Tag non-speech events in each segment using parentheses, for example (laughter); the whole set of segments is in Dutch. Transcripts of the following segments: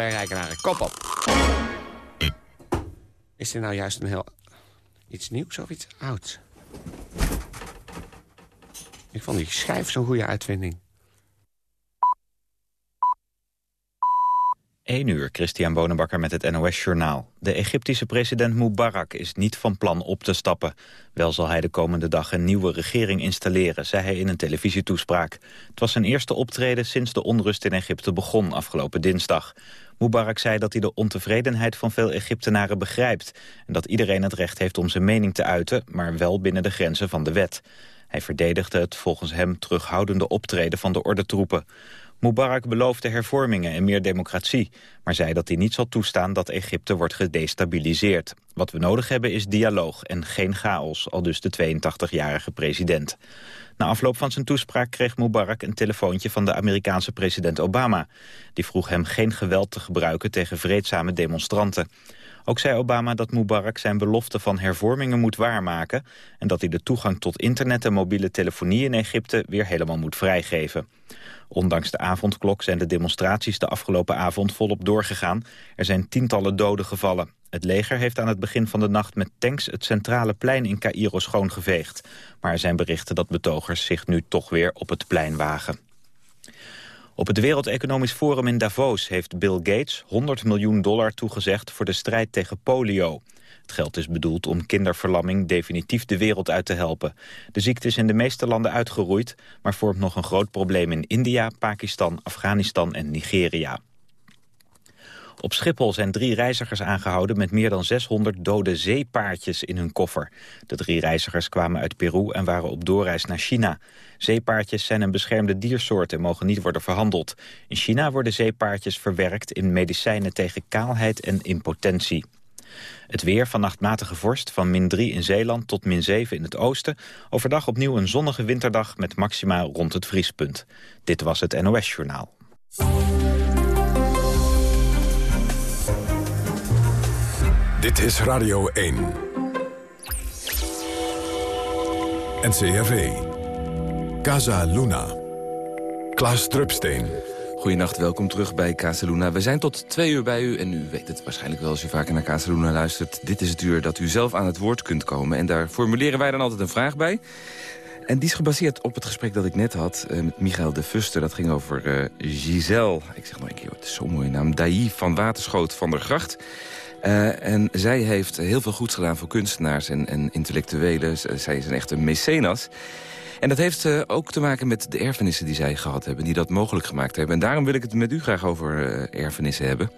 Rijkenaren, kop op. Is dit nou juist een heel... iets nieuws of iets ouds? Ik vond die schijf zo'n goede uitvinding. 1 uur, Christian Bonenbakker met het NOS Journaal. De Egyptische president Mubarak is niet van plan op te stappen. Wel zal hij de komende dag een nieuwe regering installeren, zei hij in een televisietoespraak. Het was zijn eerste optreden sinds de onrust in Egypte begon afgelopen dinsdag. Mubarak zei dat hij de ontevredenheid van veel Egyptenaren begrijpt... en dat iedereen het recht heeft om zijn mening te uiten, maar wel binnen de grenzen van de wet. Hij verdedigde het volgens hem terughoudende optreden van de ordentroepen. Mubarak beloofde hervormingen en meer democratie... maar zei dat hij niet zal toestaan dat Egypte wordt gedestabiliseerd. Wat we nodig hebben is dialoog en geen chaos, al dus de 82-jarige president. Na afloop van zijn toespraak kreeg Mubarak een telefoontje van de Amerikaanse president Obama. Die vroeg hem geen geweld te gebruiken tegen vreedzame demonstranten. Ook zei Obama dat Mubarak zijn belofte van hervormingen moet waarmaken... en dat hij de toegang tot internet en mobiele telefonie in Egypte weer helemaal moet vrijgeven. Ondanks de avondklok zijn de demonstraties de afgelopen avond volop doorgegaan. Er zijn tientallen doden gevallen. Het leger heeft aan het begin van de nacht met tanks het centrale plein in Cairo schoongeveegd. Maar er zijn berichten dat betogers zich nu toch weer op het plein wagen. Op het Wereld Economisch Forum in Davos heeft Bill Gates 100 miljoen dollar toegezegd voor de strijd tegen polio. Het geld is bedoeld om kinderverlamming definitief de wereld uit te helpen. De ziekte is in de meeste landen uitgeroeid, maar vormt nog een groot probleem in India, Pakistan, Afghanistan en Nigeria. Op Schiphol zijn drie reizigers aangehouden met meer dan 600 dode zeepaardjes in hun koffer. De drie reizigers kwamen uit Peru en waren op doorreis naar China. Zeepaardjes zijn een beschermde diersoort en mogen niet worden verhandeld. In China worden zeepaardjes verwerkt in medicijnen tegen kaalheid en impotentie. Het weer, vannacht matige vorst, van min 3 in Zeeland tot min 7 in het oosten. Overdag opnieuw een zonnige winterdag met maxima rond het vriespunt. Dit was het NOS Journaal. Dit is Radio 1. NCRV. Casa Luna. Klaas Drupsteen. Goedenacht, welkom terug bij Casaluna. We zijn tot twee uur bij u en u weet het waarschijnlijk wel als u vaker naar Casaluna luistert. Dit is het uur dat u zelf aan het woord kunt komen. En daar formuleren wij dan altijd een vraag bij. En die is gebaseerd op het gesprek dat ik net had uh, met Michael de Fuster. Dat ging over uh, Giselle, ik zeg nog een keer, het is zo'n mooie naam, Dailly van Waterschoot van der Gracht. Uh, en zij heeft heel veel goeds gedaan voor kunstenaars en, en intellectuelen. Zij is een echte mecenas. En dat heeft uh, ook te maken met de erfenissen die zij gehad hebben... die dat mogelijk gemaakt hebben. En daarom wil ik het met u graag over uh, erfenissen hebben.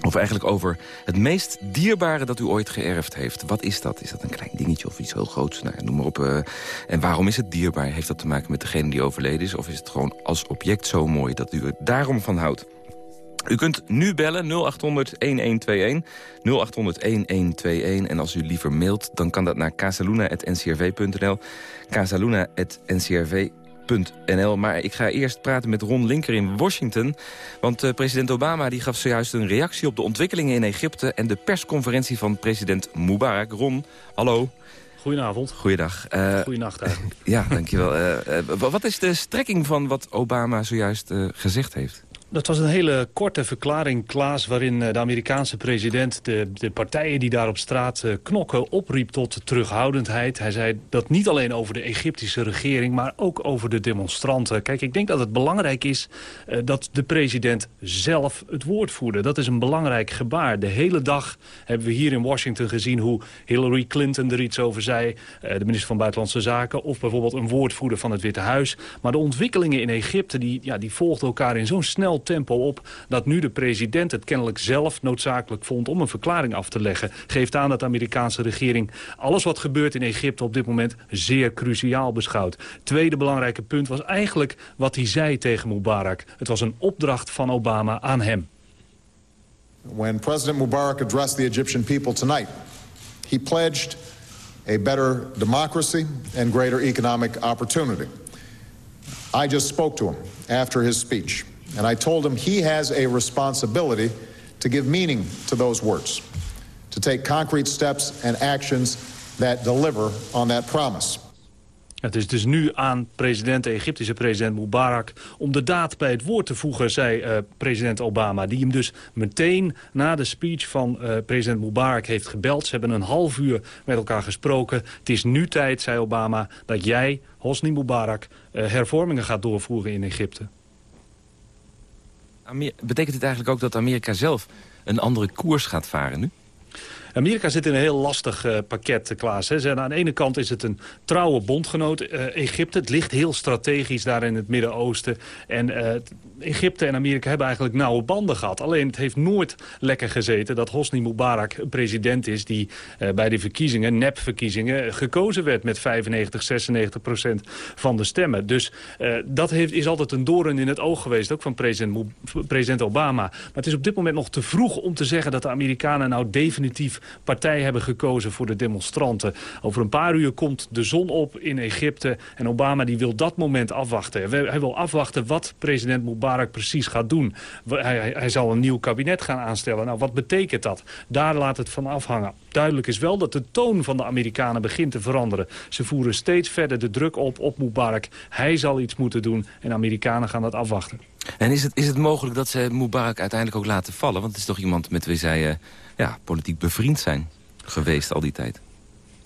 Of eigenlijk over het meest dierbare dat u ooit geërfd heeft. Wat is dat? Is dat een klein dingetje of iets heel groots? Nou, noem maar op. En waarom is het dierbaar? Heeft dat te maken met degene die overleden is? Of is het gewoon als object zo mooi dat u er daarom van houdt? U kunt nu bellen 0800-1121, 0800-1121. En als u liever mailt, dan kan dat naar casaluna.ncrv.nl, casaluna.ncrv.nl. Maar ik ga eerst praten met Ron Linker in Washington. Want uh, president Obama die gaf zojuist een reactie op de ontwikkelingen in Egypte... en de persconferentie van president Mubarak. Ron, hallo. Goedenavond. Goeiedag. Uh, Goedenacht eigenlijk. (laughs) ja, dankjewel. Uh, wat is de strekking van wat Obama zojuist gezegd heeft? Dat was een hele korte verklaring, Klaas... waarin eh, de Amerikaanse president de, de partijen die daar op straat eh, knokken... opriep tot terughoudendheid. Hij zei dat niet alleen over de Egyptische regering... maar ook over de demonstranten. Kijk, ik denk dat het belangrijk is uh, dat de president zelf het woord voerde. Dat is een belangrijk gebaar. De hele dag hebben we hier in Washington gezien... hoe Hillary Clinton er iets over zei, de minister van Buitenlandse Zaken... of bijvoorbeeld een woordvoerder van het Witte Huis. Maar de ontwikkelingen in Egypte die, ja, die volgden elkaar in zo'n snel tempo op... dat nu de president het kennelijk zelf noodzakelijk vond om een verklaring af te leggen. Geeft aan dat de Amerikaanse regering alles wat gebeurt in Egypte op dit moment zeer cruciaal beschouwt. Tweede belangrijke punt was eigenlijk wat hij zei tegen Mubarak. Het was een opdracht van Obama aan hem. When President Mubarak addressed the Egyptian people tonight, he pledged a better democracy and greater economic opportunity. I just spoke to him after his speech. And I told him he has a responsibility to give meaning to those words, to take concrete steps and actions that deliver on that promise. Het is dus nu aan president, de Egyptische president Mubarak... om de daad bij het woord te voegen, zei uh, president Obama. Die hem dus meteen na de speech van uh, president Mubarak heeft gebeld. Ze hebben een half uur met elkaar gesproken. Het is nu tijd, zei Obama, dat jij, Hosni Mubarak... Uh, hervormingen gaat doorvoeren in Egypte. Betekent dit eigenlijk ook dat Amerika zelf een andere koers gaat varen nu? Amerika zit in een heel lastig uh, pakket, Klaas. Hè. Aan de ene kant is het een trouwe bondgenoot, uh, Egypte. Het ligt heel strategisch daar in het Midden-Oosten. En Egypte en Amerika hebben eigenlijk nauwe banden gehad. Alleen het heeft nooit lekker gezeten dat Hosni Mubarak president is... die bij de verkiezingen, nepverkiezingen, gekozen werd met 95, 96 procent van de stemmen. Dus dat heeft, is altijd een doorn in het oog geweest, ook van president, president Obama. Maar het is op dit moment nog te vroeg om te zeggen dat de Amerikanen nou definitief partij hebben gekozen voor de demonstranten. Over een paar uur komt de zon op in Egypte en Obama die wil dat moment afwachten. Hij wil afwachten wat president Mubarak precies gaat doen. Hij, hij zal een nieuw kabinet gaan aanstellen. Nou, wat betekent dat? Daar laat het van afhangen. Duidelijk is wel dat de toon van de Amerikanen begint te veranderen. Ze voeren steeds verder de druk op op Mubarak. Hij zal iets moeten doen en de Amerikanen gaan dat afwachten. En is het, is het mogelijk dat ze Mubarak uiteindelijk ook laten vallen? Want het is toch iemand met wie zij uh, ja, politiek bevriend zijn geweest al die tijd.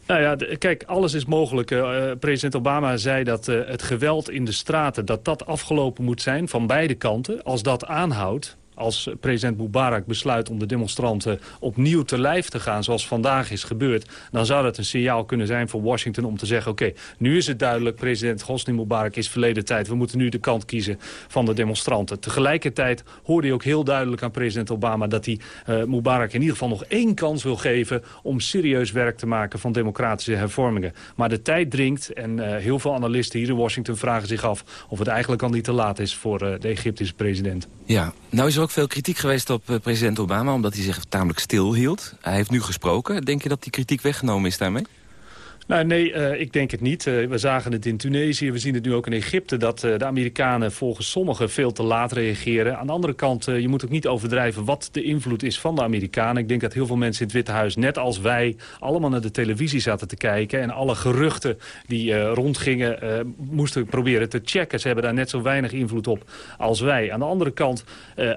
Nou ja, kijk, alles is mogelijk. Uh, president Obama zei dat uh, het geweld in de straten... dat dat afgelopen moet zijn van beide kanten. Als dat aanhoudt, als president Mubarak besluit om de demonstranten opnieuw te lijf te gaan... zoals vandaag is gebeurd... dan zou dat een signaal kunnen zijn voor Washington om te zeggen... oké, nu is het duidelijk, president Hosni Mubarak is verleden tijd. We moeten nu de kant kiezen van de demonstranten. Tegelijkertijd hoorde hij ook heel duidelijk aan president Obama... dat hij uh, Mubarak in ieder geval nog één kans wil geven... om serieus werk te maken van democratische hervormingen. Maar de tijd dringt en uh, heel veel analisten hier in Washington vragen zich af... of het eigenlijk al niet te laat is voor uh, de Egyptische president. Ja, nou is ook veel kritiek geweest op uh, president Obama... omdat hij zich tamelijk stil hield. Hij heeft nu gesproken. Denk je dat die kritiek weggenomen is daarmee? Nou, nee, uh, ik denk het niet. Uh, we zagen het in Tunesië, we zien het nu ook in Egypte... dat uh, de Amerikanen volgens sommigen veel te laat reageren. Aan de andere kant, je moet ook niet overdrijven wat de invloed is van de Amerikanen. Ik denk dat heel veel mensen in het Witte Huis, net als wij... allemaal naar de televisie zaten te kijken... en alle geruchten die rondgingen moesten proberen te checken. Ze hebben daar net zo weinig invloed op als wij. Aan de andere kant,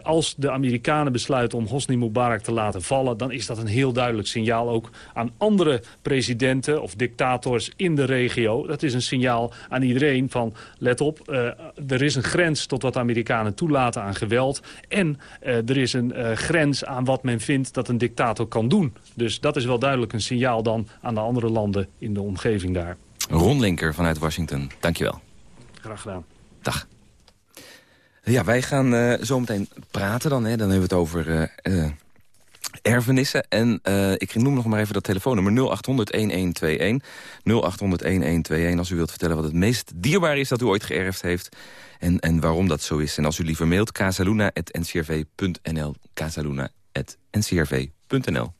als de Amerikanen besluiten om Hosni Mubarak te laten vallen... dan is dat een heel duidelijk signaal ook aan andere presidenten of dictators dictators in de regio. Dat is een signaal aan iedereen van, let op, uh, er is een grens tot wat Amerikanen toelaten aan geweld. En uh, er is een uh, grens aan wat men vindt dat een dictator kan doen. Dus dat is wel duidelijk een signaal dan aan de andere landen in de omgeving daar. Ron Linker vanuit Washington, dankjewel. Graag gedaan. Dag. Ja, wij gaan uh, zo meteen praten dan. Hè. Dan hebben we het over uh, uh, erfenissen. En uh, ik noem nog maar even dat telefoonnummer 0800-1121. 0800-1121 als u wilt vertellen wat het meest dierbaar is dat u ooit geërfd heeft. En, en waarom dat zo is. En als u liever mailt, casaluna.ncrv.nl. casaluna.ncrv.nl.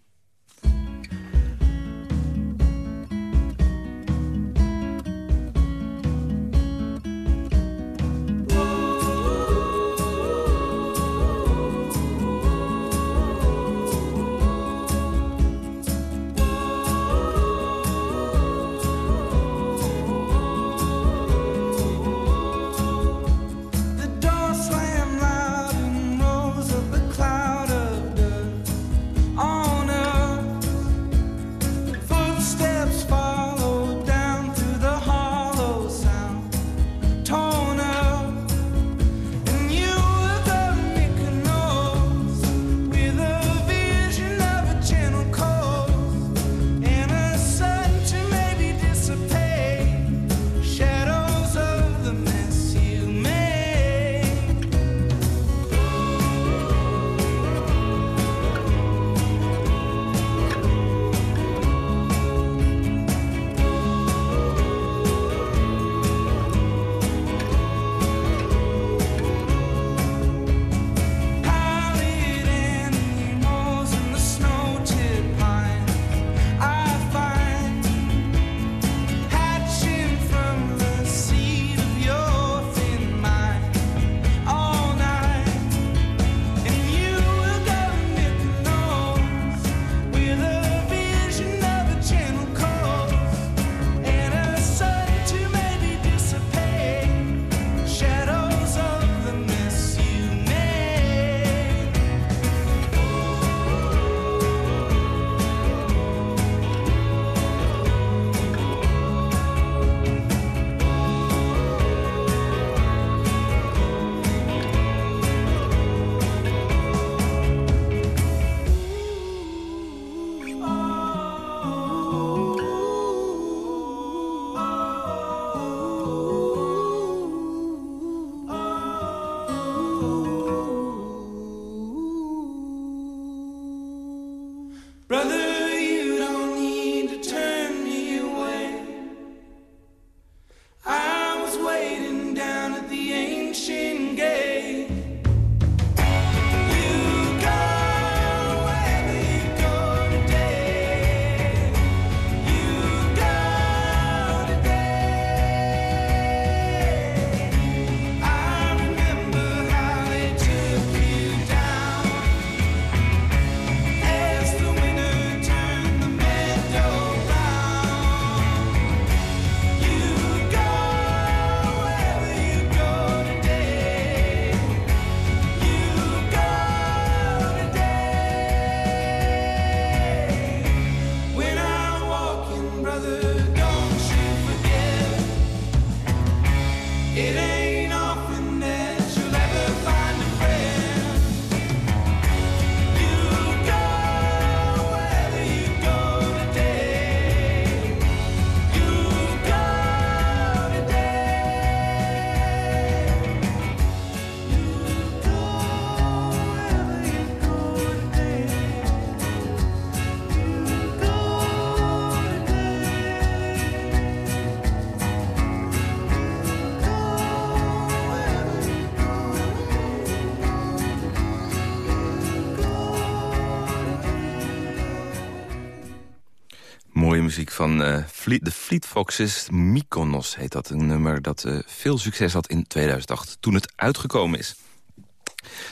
van eh, Fleet, de Fleet Foxes. Mykonos heet dat. Een nummer dat eh, veel succes had in 2008, toen het uitgekomen is.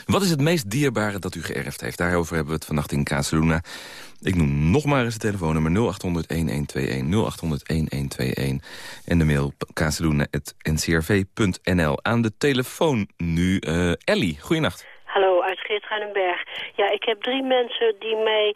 Wat is het meest dierbare dat u geërfd heeft? Daarover hebben we het vannacht in Casaluna. Ik noem nog maar eens het telefoonnummer 0800-1121, 0800-1121. En de mail casaluna.ncrv.nl. Aan de telefoon nu uh, Ellie. Goeienacht. Ja, ik heb drie mensen die mij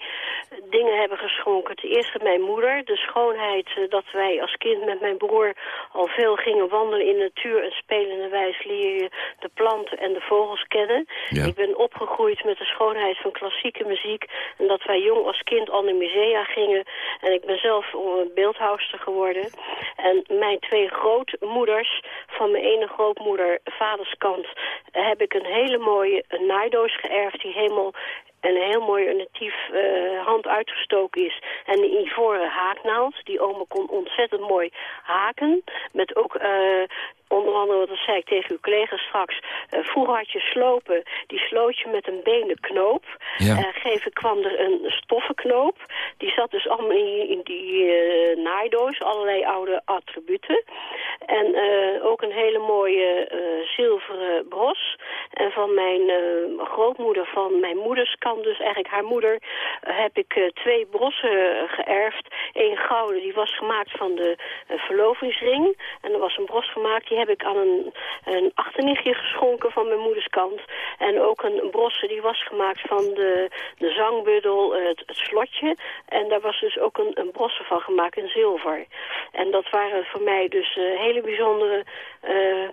dingen hebben geschonken. Ten eerste mijn moeder, de schoonheid uh, dat wij als kind met mijn broer al veel gingen wandelen in de natuur en spelende wijs leer je de planten en de vogels kennen. Ja. Ik ben opgegroeid met de schoonheid van klassieke muziek en dat wij jong als kind al naar musea gingen. En ik ben zelf een beeldhouwster geworden. En mijn twee grootmoeders, van mijn ene grootmoeder, vaderskant, heb ik een hele mooie naaidoos geërfd die helemaal een heel mooi natief uh, hand uitgestoken is. En een ivoren haaknaald. Die oma kon ontzettend mooi haken. Met ook... Uh, andere, dat zei ik tegen uw collega straks... Uh, vroeger had je slopen, die sloot je met een benen knoop. Ja. Uh, geven kwam er een stoffenknoop. Die zat dus allemaal in, in die uh, naaidoos, allerlei oude attributen. En ook een hele mooie zilveren bros. En van mijn grootmoeder, van mijn moeders kant, dus eigenlijk haar moeder... heb ik twee brossen geërfd. Eén gouden, die was gemaakt van de verlovingsring. En er was een bros gemaakt... Die heb ik aan een, een achternichtje geschonken van mijn moeders kant. En ook een, brosse die was gemaakt van de, de zangbuddel, het, het, slotje. En daar was dus ook een, een brosse van gemaakt in zilver. En dat waren voor mij dus uh, hele bijzondere, uh,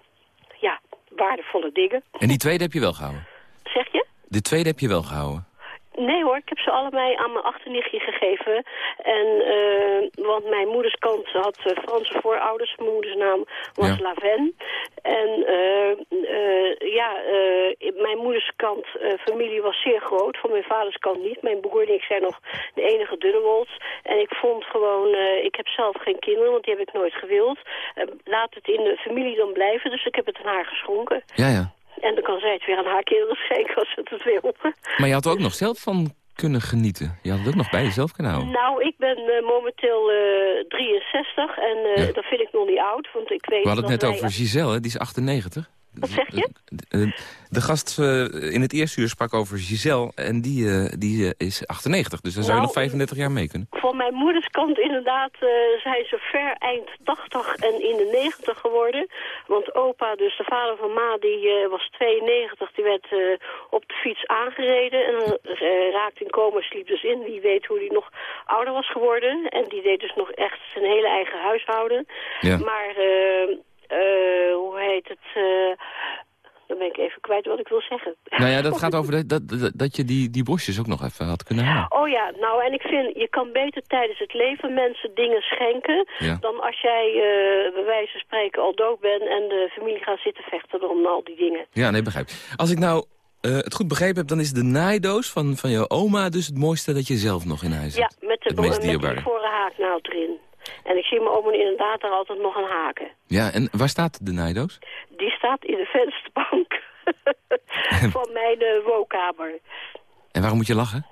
ja, waardevolle dingen. En die tweede heb je wel gehouden? Zeg je? De tweede heb je wel gehouden? Nee hoor, ik heb ze allebei aan mijn achternichtje gegeven. En, uh, want mijn moeders kant had uh, Franse voorouders. Mijn moeders naam was ja. Laven. En uh, ja, mijn moeders kant familie was zeer groot. Van mijn vaders kant niet. Mijn broer en ik zijn nog de enige dunnewols. En ik vond gewoon, ik heb zelf geen kinderen, want die heb ik nooit gewild. laat het in de familie dan blijven. Dus ik heb het aan haar geschonken. Ja, ja. En dan kan zij het weer aan haar kinderen schenken als ze het wil. Maar je had er ook nog zelf van kunnen genieten. Je had het ook nog bij jezelf kunnen houden. Nou, ik ben uh, momenteel uh, 63 en uh, ja. dat vind ik nog niet oud. Want ik weet We hadden het net wij... over Giselle, hè? die is 98. Wat zeg je? De, gast uh, in het eerste uur sprak over Giselle en die, uh, die uh, is 98. Dus daar zou nou, je nog 35 jaar mee kunnen. Van mijn moeders kant inderdaad zijn ze ver eind 80 en in de 90 geworden. Want opa, dus de vader van Ma, die was 92. Die werd op de fiets aangereden en raakte in coma, sliep dus in. Wie weet hoe die nog ouder was geworden. En die deed dus nog echt zijn hele eigen huishouden. Ja. Maar... Uh, hoe heet het... Uh, dan ben ik even kwijt wat ik wil zeggen. Nou ja, dat (laughs) gaat over de, dat, dat, dat je die, die bosjes ook nog even had kunnen halen. Oh ja, nou en ik vind, je kan beter tijdens het leven mensen dingen schenken... Ja. dan als jij uh, bij wijze van spreken al dood bent... en de familie gaat zitten vechten om al die dingen. Ja, nee, begrijp. Als ik nou eh, het goed begrepen heb, dan is de naaidoos van, van jouw oma dus het mooiste dat je zelf nog in huis Ja, hebt. met de, het meest met dierbare. haaknaald erin. En ik zie mijn oma inderdaad er altijd nog aan haken. Ja, en waar staat de naaidoos? Die staat in de vensterbank (laughs) van mijn eh, woonkamer. En waarom moet je lachen?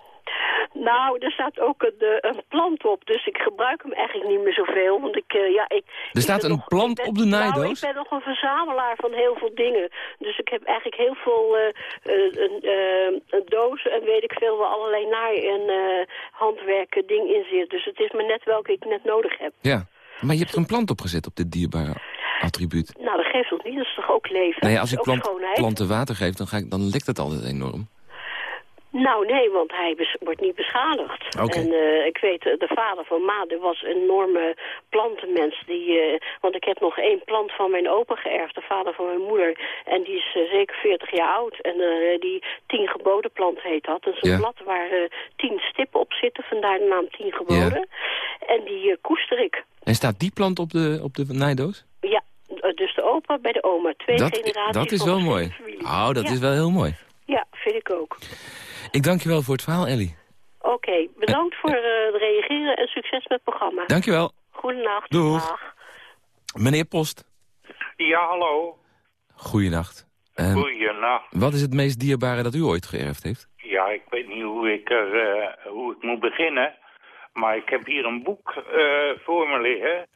Nou, er staat ook een, eh, een plant op, dus ik gebruik hem eigenlijk niet meer zoveel. Want ik, eh, ja, ik, Er ik staat een nog- plant ben- op de Nou, naaidoos? ik ben nog een verzamelaar van heel veel dingen. Dus ik heb eigenlijk heel veel eh, eh, een, een dozen en weet ik veel waar allerlei naai- en handwerken ding in zit. Dus het is maar net welke ik net nodig heb. Ja, maar je hebt er een plant opgezet op dit dierbare attribuut. Nou, dat geeft toch niet, dat is toch ook leven? Nou Dat als ik plant, planten water geef, dan, ga ik, dan lekt het altijd enorm. Nou, nee, want hij wordt niet beschadigd. Oké. En eh, ik weet, eh, de vader van Ma, die was een enorme plantenmens. Die, eh, want ik heb nog één plant van mijn opa geërfd, de vader van mijn moeder. En die is zeker 40 jaar oud. En die tien geboden plant heet dat. Dat is een blad waar tien stippen op zitten, vandaar de naam tien geboden. En die koester ik. En staat die plant op de, op de naaidoos? Ja, dus de opa bij de oma. Twee Dat, generaties dat is wel mooi. Oh, dat ja. is wel heel mooi. Ja, vind ik ook. Ik dank je wel voor het verhaal, Ellie. Oké, bedankt voor eh, het reageren en succes met het programma. Dank je wel. Goedenacht. Doeg. Dag. Meneer Post, Ja, hallo. goeienacht. Ehm, Goeienacht. wat is het meest dierbare dat u ooit geërfd heeft? Ja, ik weet niet hoe ik, er, eh, hoe ik moet beginnen. Maar ik heb hier een boek eh, voor me liggen.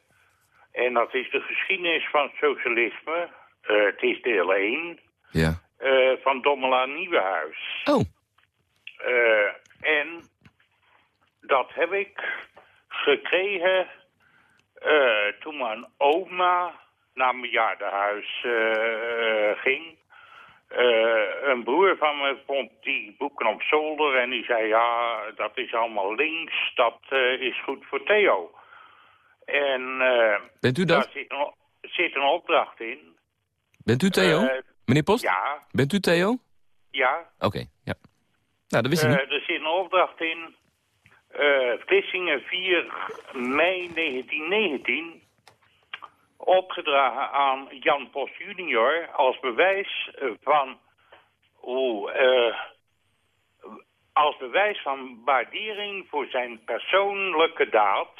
En dat is de geschiedenis van socialisme. Eh, het is deel 1 Ja. eh, van Dommela Nieuwenhuis. Oh, Eh, en dat heb ik gekregen eh, toen mijn oma naar mijn bejaardenhuis eh, ging. Een broer van me vond die boeken op zolder en die zei... ja, dat is allemaal links, dat is goed voor Theo. En bent u daar dat? zit een, zit een opdracht in. Bent u Theo? Meneer Post? ja, Bent u Theo? ja. Oké, ja. Nou, Eh, er zit een opdracht in. eh Vlissingen 4 mei 1919. Opgedragen aan Jan Post junior als bewijs van... Eh, als bewijs van waardering voor zijn persoonlijke daad...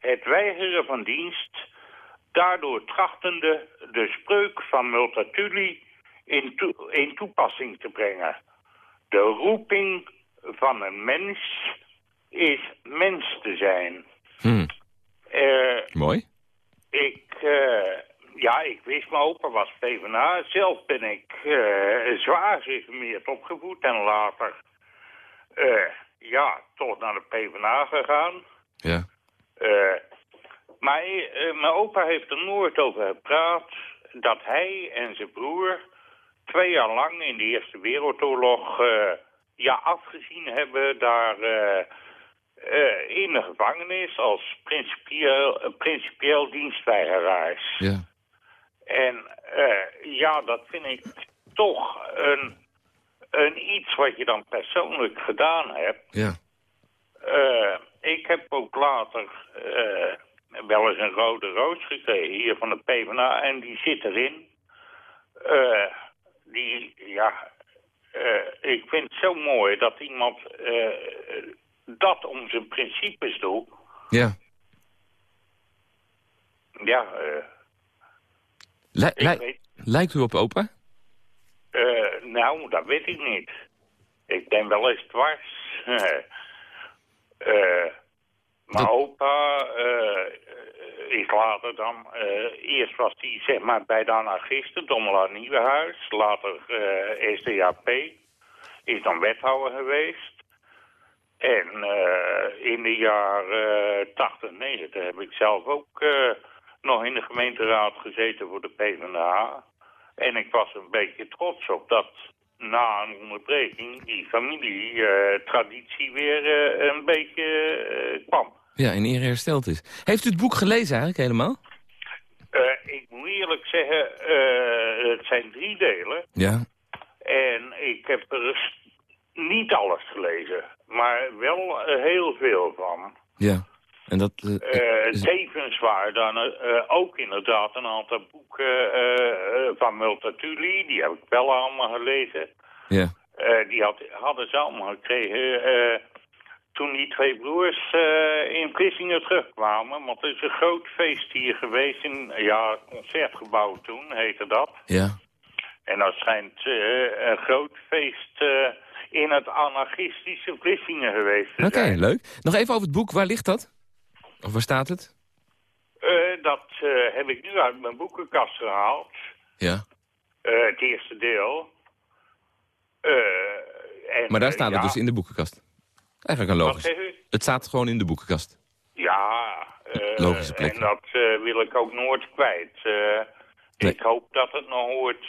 het weigeren van dienst... daardoor trachtende de spreuk van Multatuli in, in toepassing te brengen... De roeping van een mens is mens te zijn. Hm, Eh, mooi. ik, eh, ja, ik wist, mijn opa was PvdA. Zelf ben ik eh, zwaar gereformeerd opgevoed en later, ja, toch naar de PvdA gegaan. Ja. Maar mijn opa heeft er nooit over gepraat dat hij en zijn broer twee jaar lang in de Eerste Wereldoorlog eh, ja, afgezien hebben daar eh, eh, in de gevangenis als principieel, principieel dienstweigeraars. Ja. En ja, dat vind ik toch een, een iets wat je dan persoonlijk gedaan hebt. Ja. Ik heb ook later wel eens een rode roos gekregen hier van de PvdA en die zit erin. Die, ja, eh, ik vind het zo mooi dat iemand eh, dat om zijn principes doet. Ja. Ja, eh, li- weet, lijkt u op opa? eh, nou, dat weet ik niet. Ik ben wel eens dwars. (laughs) Eh, mijn Dat- opa eh, is later dan... eh, eerst was hij zeg maar bij de anarchisten, Dommela Nieuwenhuis. Later eh, SDAP. Is dan wethouder geweest. En eh, in de jaren 80, 90 heb ik zelf ook nog in de gemeenteraad gezeten voor de PvdA. En ik was een beetje trots op dat na een onderbreking die familietraditie weer een beetje kwam. Ja, in ere hersteld is. Heeft u het boek gelezen eigenlijk helemaal? Eh, ik moet eerlijk zeggen, eh, het zijn drie delen. Ja. En ik heb er niet alles gelezen, maar wel eh, heel veel van. Ja. En dat... is- tevens waren dan ook inderdaad een aantal boeken van Multatuli. Die heb ik wel allemaal gelezen. ja. Die had, hadden ze allemaal gekregen toen die twee broers eh, in Vlissingen terugkwamen. Want er is een groot feest hier geweest in, ja, concertgebouw toen heette dat. Ja. En dat schijnt eh, een groot feest eh, in het anarchistische Vlissingen geweest te Oké, zijn. leuk. Nog even over het boek. Waar ligt dat? Of waar staat het? Dat heb ik nu uit mijn boekenkast gehaald. Ja. Het eerste deel. En, Maar daar staat ja, het dus in de boekenkast. Eigenlijk een logisch. Het staat gewoon in de boekenkast. Ja, eh, Logische plek. en dat eh, wil ik ook nooit kwijt. Eh, Nee. Ik hoop dat het nog ooit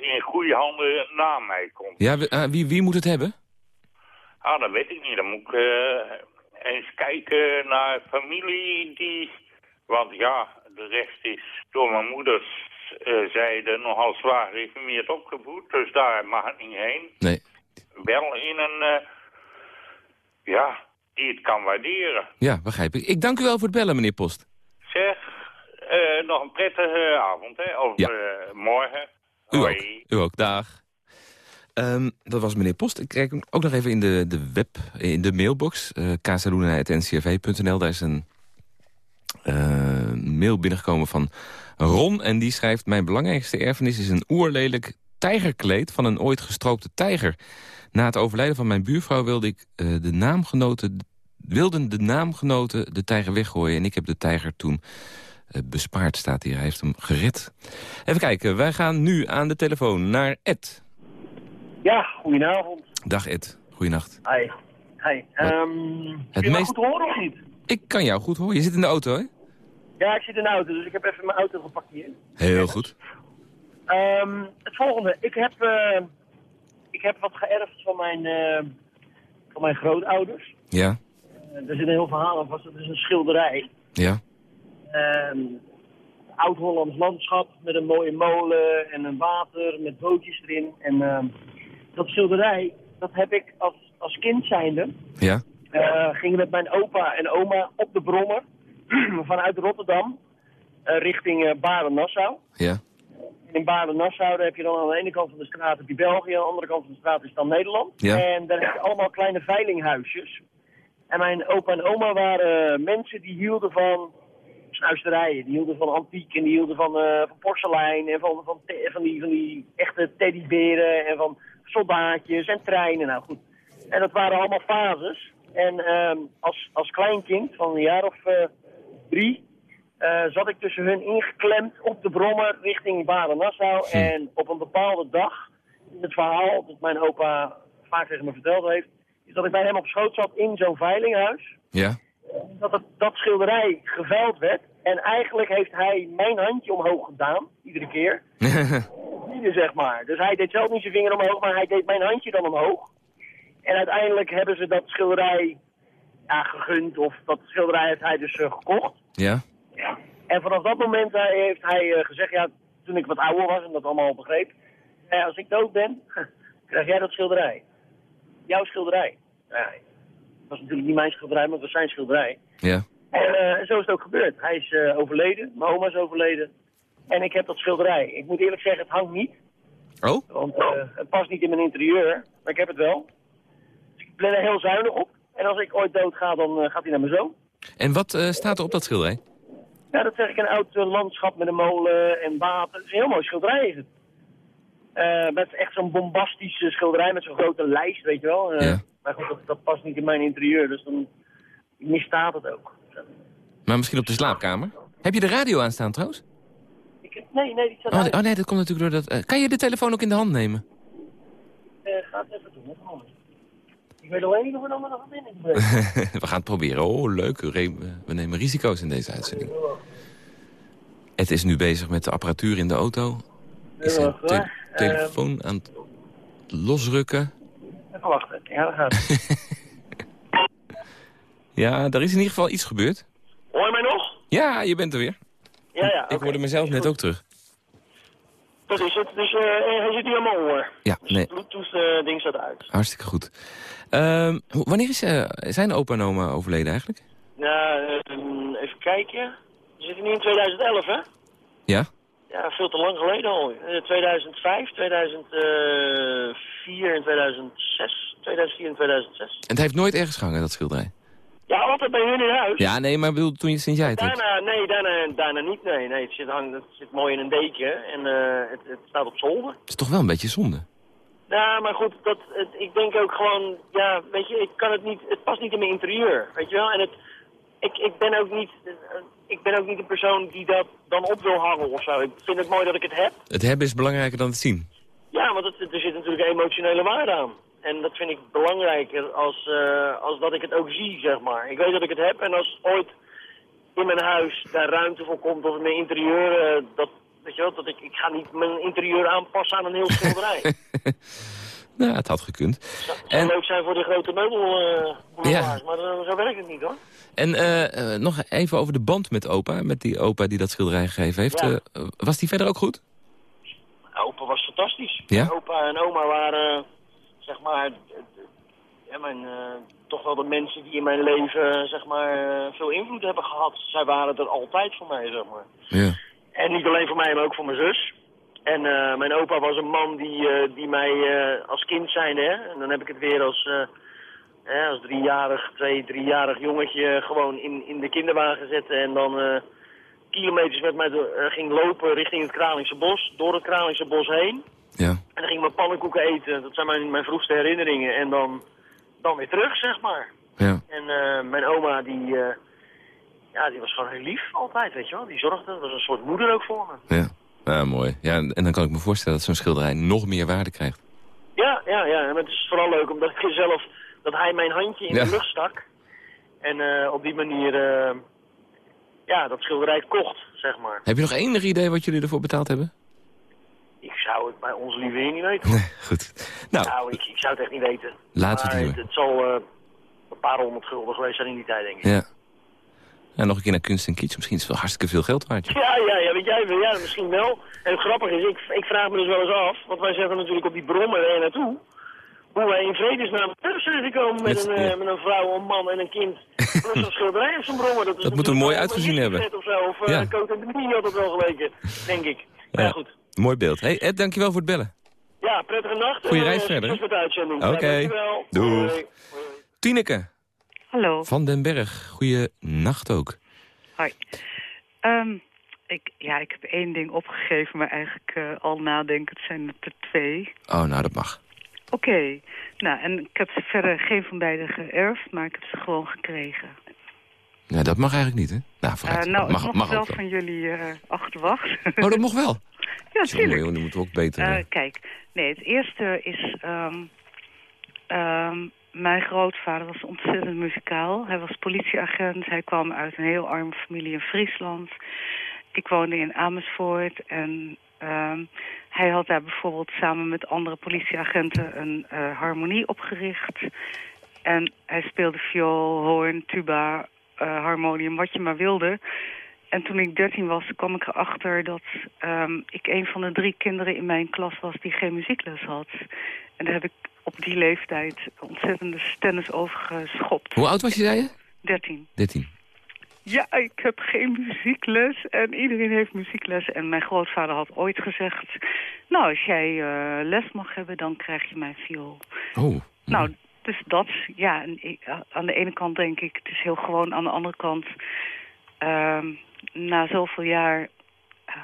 in goede handen na mij komt. Ja, wie, wie, moet het hebben? Ah, dat weet ik niet. Dan moet ik eens kijken naar familie die... Want ja, de rest is door mijn moeders eh, zijde nogal zwaar gereformeerd opgevoed. Dus daar mag het niet heen. Nee. Wel in een... ja, die het kan waarderen. Ja, begrijp ik. Ik dank u wel voor het bellen, meneer Post. Zeg, eh, nog een prettige avond, hè? Of Ja. eh, morgen. U Hoi. ook. U ook. Dag. Ehm, dat was meneer Post. Ik kijk ook nog even in de, de web, in de mailbox. Uh. Daar is een mail binnengekomen van Ron. En die schrijft... Mijn belangrijkste erfenis is een oerlelijk tijgerkleed... van een ooit gestroopte tijger. Na het overlijden van mijn buurvrouw wilde ik eh, de naamgenoten... wilden de naamgenoten de tijger weggooien. En ik heb de tijger toen eh, bespaard, staat hier. Hij heeft hem gered. Even kijken, wij gaan nu aan de telefoon naar Ed. Ja, goedenavond. Dag Ed, goeienacht. Hi. Hi. Ehm Het je me meest- goed horen of niet? Ik kan jou goed horen. Je zit in de auto, hè? Ja, ik zit in de auto, dus ik heb even mijn auto gepakt hier. Heel goed. Ehm, het volgende. Ik heb, eh, ik heb wat geërfd van mijn, eh, van mijn grootouders. Ja, Eh, er zit een heel verhaal aan vast. Het is een schilderij. ja, Ehm, Oud-Hollands landschap met een mooie molen en een water met bootjes erin. En ehm, dat schilderij, dat heb ik als, als kind zijnde... ja. ging met mijn opa en oma op de brommer (clears throat) vanuit Rotterdam richting Baren-Nassau. Ja, in Baren-Nassau daar heb je dan aan de ene kant van de straat heb je België, aan de andere kant van de straat is dan Nederland. Ja. En daar heb je allemaal kleine veilinghuisjes. En mijn opa en oma waren mensen die hielden van snuisterijen. Die hielden van antiek en die hielden van, eh, van porselein en van, van, die, van die echte teddyberen en van soldaatjes en treinen. Nou goed. En dat waren allemaal fases. En ehm, als, als kleinkind van een jaar of eh, drie eh, zat ik tussen hun ingeklemd op de brommer richting Baren-Nassau. En op een bepaalde dag, in het verhaal dat mijn opa vaak tegen me verteld heeft, is dat ik bij hem op schoot zat in zo'n veilinghuis. ja. Dat het, dat schilderij geveild werd. En eigenlijk heeft hij mijn handje omhoog gedaan, iedere keer. (laughs) Zeg maar. Dus hij deed zelf niet zijn vinger omhoog, maar hij deed mijn handje dan omhoog. En uiteindelijk hebben ze dat schilderij ja, gegund, of dat schilderij heeft hij dus eh, gekocht. ja. En vanaf dat moment eh, heeft hij eh, gezegd, ja, toen ik wat ouder was en dat allemaal begreep. eh, als ik dood ben, (laughs) krijg jij dat schilderij. Jouw schilderij. Ja, dat was natuurlijk niet mijn schilderij, maar het was zijn schilderij. Ja. En zo is het ook gebeurd. Hij is overleden, mijn oma is overleden. En ik heb dat schilderij. Ik moet eerlijk zeggen, het hangt niet. Oh? Want het past niet in mijn interieur, maar ik heb het wel. Dus ik ben er heel zuinig op. En als ik ooit dood ga, dan gaat hij naar mijn zoon. En wat staat er op dat schilderij? Ja, dat zeg ik, een oud eh, landschap met een molen en water. Het is een heel mooi schilderij is het. Eh, met echt zo'n bombastische schilderij met zo'n grote lijst, weet je wel. Eh, Ja. Maar goed, dat, dat past niet in mijn interieur, dus dan misstaat het ook. Maar misschien op de slaapkamer? Heb je de radio aanstaan trouwens? Ik, heb- nee, nee, die staat Oh, uit. oh nee, dat komt natuurlijk door dat... kan je de telefoon ook in de hand nemen? Ga het even doen, hè. Ik weet alleen niet of we dan brengen. we gaan het proberen. Oh, leuk. We nemen risico's in deze uitzending. Het is nu bezig met de apparatuur in de auto. Is zijn te- hoor. telefoon aan het losrukken. Even wachten. Ja, dat gaat. (laughs) Ja, daar is in ieder geval iets gebeurd. Hoor je mij nog? Ja, je bent er weer. Ja, ja. Ik hoorde mezelf net ook terug. Dat is het. Dus eh, hij zit hier helemaal hoor. Ja, nee, Bluetooth-ding staat uit. hartstikke goed. Ehm, wanneer is eh, zijn opa en oma overleden eigenlijk? Eh, even kijken. We zitten nu in 2011, hè? Ja? ja, veel te lang geleden al. Eh, 2005, 2004 en 2006. 2004 en 2006. En het heeft nooit ergens gehangen, dat schilderij? Ja, altijd bij hun in huis. Ja, nee, maar bedoel, toen, sinds jij het hebt. Daarna, nee, daarna, daarna niet. Nee, nee het, zit, hang, het zit mooi in een deken en eh, het, het staat op zolder. Het is toch wel een beetje zonde? Ja, maar goed, dat, het, ik denk ook gewoon, ja, weet je, ik kan het niet, het past niet in mijn interieur, weet je wel. En het, ik, ik ben ook niet, ik ben ook niet een persoon die dat dan op wil hangen of zo. Ik vind het mooi dat ik het heb. Het hebben is belangrijker dan het zien. Ja, want het, er zit natuurlijk een emotionele waarde aan. En dat vind ik belangrijker als, eh, als dat ik het ook zie, zeg maar. Ik weet dat ik het heb en als ooit in mijn huis daar ruimte voor komt of in mijn interieur, eh, dat, weet je wel, dat ik, ik ga niet mijn interieur aanpassen aan een heel schilderij. (laughs) Nou, het had gekund. Het En- zou leuk zijn voor de grote meubel, boulevards, Ja. maar zo werkt het niet hoor. En eh, nog even over de band met opa, met die opa die dat schilderij gegeven heeft. Ja. Was die verder ook goed? Opa was fantastisch. Ja? Opa en oma waren, zeg maar, eh, ja, mijn, eh, toch wel de mensen die in mijn leven, zeg maar, eh, veel invloed hebben gehad. Zij waren er altijd voor mij, zeg maar. Ja. En niet alleen voor mij, maar ook voor mijn zus. En eh, mijn opa was een man die, eh, die mij eh, als kind zijnde, hè, en dan heb ik het weer als, eh, hè, als driejarig, twee, driejarig jongetje gewoon in, in de kinderwagen zette en dan eh, kilometers met mij eh, ging lopen richting het Kralingse bos, door het Kralingse bos heen. Ja. En dan ging ik mijn pannenkoeken eten, dat zijn mijn, mijn vroegste herinneringen. En dan, dan weer terug, zeg maar. Ja. En eh, mijn oma, die, eh, ja, die was gewoon heel lief altijd, weet je wel. Die zorgde, dat was een soort moeder ook voor me. Ja. Ja, mooi. Ja, en en dan kan ik me voorstellen dat zo'n schilderij nog meer waarde krijgt. Ja, ja, ja. En het is vooral leuk omdat ik zelf, dat hij mijn handje in Ja. de lucht stak. En eh, op die manier, ja, dat schilderij kocht, zeg maar. Heb je nog enig idee wat jullie ervoor betaald hebben? Ik zou het bij onze lieve heer niet weten. Nee, goed. Nou, Nou, ik, ik zou het echt niet weten. Laten we het maar niet het, doen. het zal eh, een paar honderd gulden geweest zijn in die tijd, denk ik. ja. ja. Nog een keer naar kunst en kitsch. Misschien is het wel hartstikke veel geld waard. Ja, ja, ja, weet jij, ja, misschien wel. En het grappige is, ik, ik vraag me dus wel eens af, want wij zetten natuurlijk op die brommer er naartoe, hoe wij in vredesnaam terug zijn gekomen met, Met- een, eh, ja. met een vrouw, een man en een kind. Plus een schilderij op zo'n brommer. Dat, is Dat moet er mooi uitgezien hebben. Of, zo, of Ja. uh, en had het wel geleken, denk ik. Maar ja, goed. Mooi beeld. Hey Ed, dankjewel voor het bellen. Ja, prettige nacht. Goeie en, reis eh, verder, succes met de uitzending. Oké. Ja, dankjewel. Doeg. Hoi. Tineke Hallo. van den Berg. Goeie nacht ook. Hoi. Ehm, ik, ja, ik heb één ding opgegeven, maar eigenlijk eh, al nadenkend zijn het er twee. Oh, nou dat mag. Oké. Nou, en ik heb ze verder geen van beiden geërfd, maar ik heb ze gewoon gekregen. Ja, dat mag eigenlijk niet, hè? Nou, vooruit. nou, mag, ik mocht mag wel van jullie eh achterwacht. Oh, dat mocht wel. (laughs) ja, Jongen, tuurlijk. jongen, dan moeten we ook beter... Eh, kijk, nee, het eerste is... ehm, ehm, mijn grootvader was ontzettend muzikaal. Hij was politieagent. Hij kwam uit een heel arme familie in Friesland. Ik woonde in Amersfoort en ehm, hij had daar bijvoorbeeld samen met andere politieagenten een eh, harmonie opgericht. En hij speelde viool, hoorn, tuba, harmonium, wat je maar wilde. En toen ik 13 was, kwam ik erachter dat ehm, ik een van de drie kinderen in mijn klas was die geen muziekles had. En daar heb ik op die leeftijd ontzettende stennis over geschopt. Hoe oud was je, zei je? 13. 13. Ja, ik heb geen muziekles en iedereen heeft muziekles. En mijn grootvader had ooit gezegd... nou, als jij eh, les mag hebben, dan krijg je mijn viool. Oh. Nou, dus dat, ja, en aan de ene kant denk ik, het is heel gewoon. Aan de andere kant, ehm, na zoveel jaar, eh,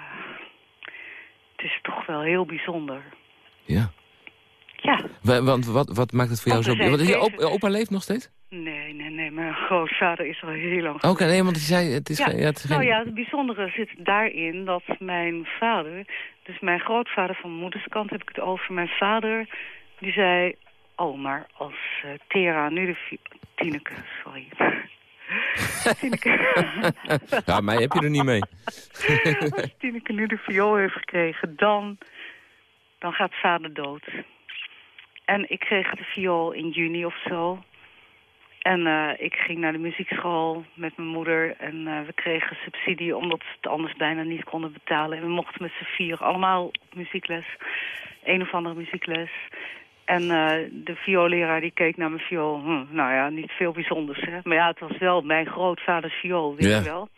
het is toch wel heel bijzonder. Ja. Ja. Wa- Want wat, wat maakt het voor jou Want zo... Want je opa, opa leeft nog steeds? Nee, nee, nee, mijn grootvader is al heel lang Oké, nee, want je zei... Het is, ja, geen- ja, het is nou geen... ja, het bijzondere zit daarin dat mijn vader, dus mijn grootvader van mijn moeders kant heb ik het over, mijn vader, die zei, oh, maar als eh, Tera nu de... Tineke, sorry. (laughs) Ja, mij heb je er niet mee. (laughs) als Tineke nu de viool heeft gekregen, dan, dan gaat vader dood. En ik kreeg de viool in juni of zo. En eh, ik ging naar de muziekschool met mijn moeder. En eh, we kregen subsidie omdat we het anders bijna niet konden betalen. En we mochten met z'n vier allemaal muziekles. Een of andere muziekles. En eh, de vioolleraar die keek naar mijn viool. Hm, nou ja, niet veel bijzonders. Hè? Maar ja, het was wel mijn grootvaders viool, weet Ja. je wel.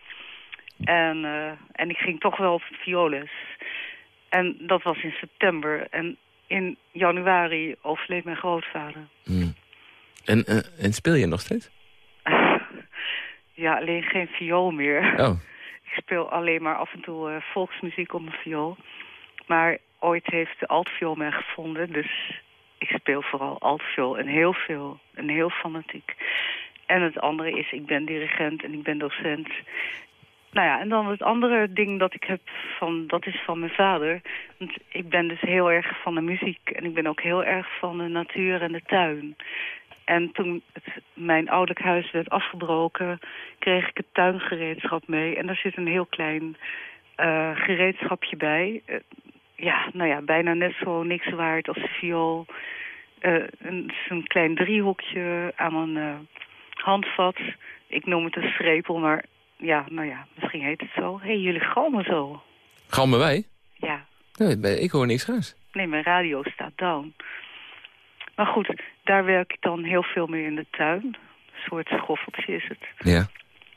En, eh, en ik ging toch wel op violes. En dat was in september. En in januari overleed mijn grootvader. Hmm. En, eh, en speel je nog steeds? (laughs) Ja, alleen geen viool meer. Oh. (laughs) Ik speel alleen maar af en toe volksmuziek op mijn viool. Maar ooit heeft de altviool mij gevonden. Dus ik speel vooral altviool en heel veel. En heel fanatiek. En het andere is, ik ben dirigent en ik ben docent. Nou ja, en dan het andere ding dat ik heb, van, dat is van mijn vader. Want ik ben dus heel erg van de muziek. En ik ben ook heel erg van de natuur en de tuin. En toen mijn ouderlijk huis werd afgebroken, kreeg ik het tuingereedschap mee. En daar zit een heel klein eh, gereedschapje bij. Eh, ja, nou ja, bijna net zo niks waard als de viool. Eh, een, zo'n klein driehoekje aan een eh, handvat. Ik noem het een strepel, maar ja, nou ja, misschien heet het zo. Hé, hey, jullie galmen zo. Galmen wij? Ja, Nee, ik hoor niks raars. nee, mijn radio staat down. Maar goed, daar werk ik dan heel veel mee in de tuin. Een soort schoffeltje is het. Ja.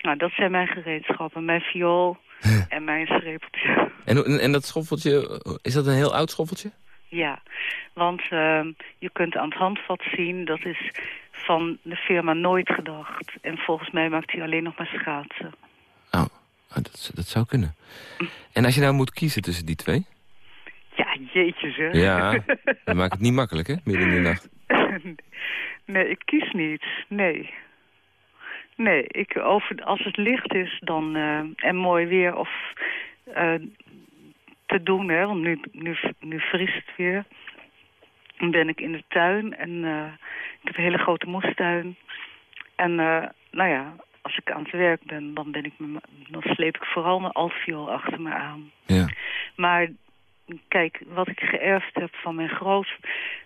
Nou, dat zijn mijn gereedschappen. Mijn viool (laughs) en mijn strepeltje. En, en, dat schoffeltje, is dat een heel oud schoffeltje? Ja, want ehm, je kunt aan het handvat zien... dat is van de firma Nooit Gedacht. En volgens mij maakt hij alleen nog maar schaatsen. Oh, oh, dat, dat zou kunnen. (laughs) En als je nou moet kiezen tussen die twee? Ja, jeetje zeg. Ja, dat maakt het niet makkelijk, hè? Midden in de nacht. (laughs) nee, ik kies niet. Nee. Nee, ik, over, als het licht is dan, eh, en mooi weer of eh, te doen, hè, want nu, nu, nu vriest het weer. Dan ben ik in de tuin en eh, ik heb een hele grote moestuin. En nou ja, als ik aan het werk ben, dan, ben ik me- dan sleep ik vooral mijn altviool achter me aan. Ja. Maar kijk, wat ik geërfd heb van mijn groot...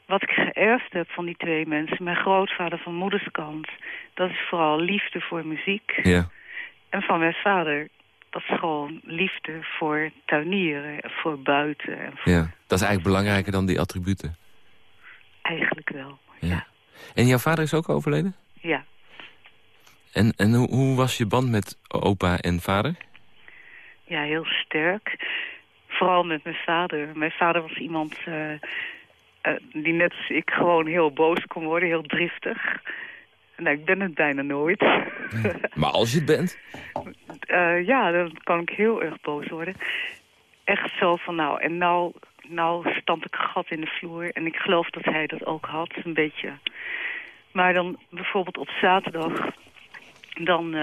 Wat ik geërfd heb van die twee mensen... Mijn grootvader van moederskant... Dat is vooral liefde voor muziek. Ja. En van mijn vader... Dat is gewoon liefde voor tuinieren. en Voor buiten. En voor- ja. Dat is eigenlijk belangrijker dan die attributen. Eigenlijk wel. Ja. En jouw vader is ook overleden? Ja. En, en hoe, hoe was je band met opa en vader? Ja, heel sterk. Vooral met mijn vader. Mijn vader was iemand eh, eh, die net als ik gewoon heel boos kon worden, heel driftig. Nou, ik ben het bijna nooit. (laughs) Maar als je het bent? Eh, ja, dan kan ik heel erg boos worden. Echt zo van, nou, en nou, nou stamp ik een gat in de vloer. En ik geloof dat hij dat ook had, een beetje. Maar dan bijvoorbeeld op zaterdag, dan,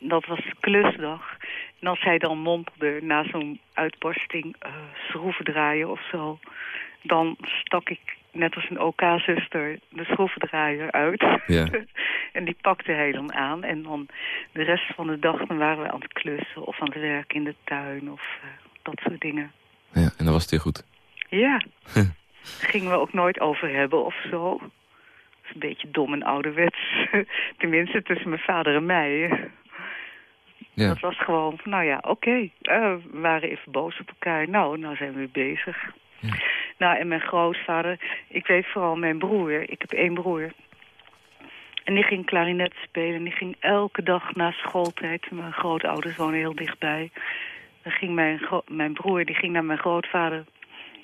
dat was klusdag. En als hij dan mompelde na zo'n uitbarsting eh, schroeven draaien of zo... dan stak ik, net als een OK-zuster, de schroevendraaier uit. Ja. (laughs) en die pakte hij dan aan. En dan de rest van de dag dan waren we aan het klussen of aan het werken in de tuin of eh, dat soort dingen. Ja, en dan was het weer goed. Ja, (laughs) gingen we ook nooit over hebben of zo. Dat is een beetje dom en ouderwets. (laughs) Tenminste tussen mijn vader en mij. Ja. Dat was gewoon, van, nou ja, oké. eh, we waren even boos op elkaar. Nou, nou zijn we weer bezig. Nou, en mijn grootvader, ik weet vooral mijn broer. Ik heb één broer. En die ging klarinet spelen. En die ging elke dag na schooltijd. Mijn grootouders wonen heel dichtbij. Dan ging mijn, mijn broer die ging naar mijn grootvader.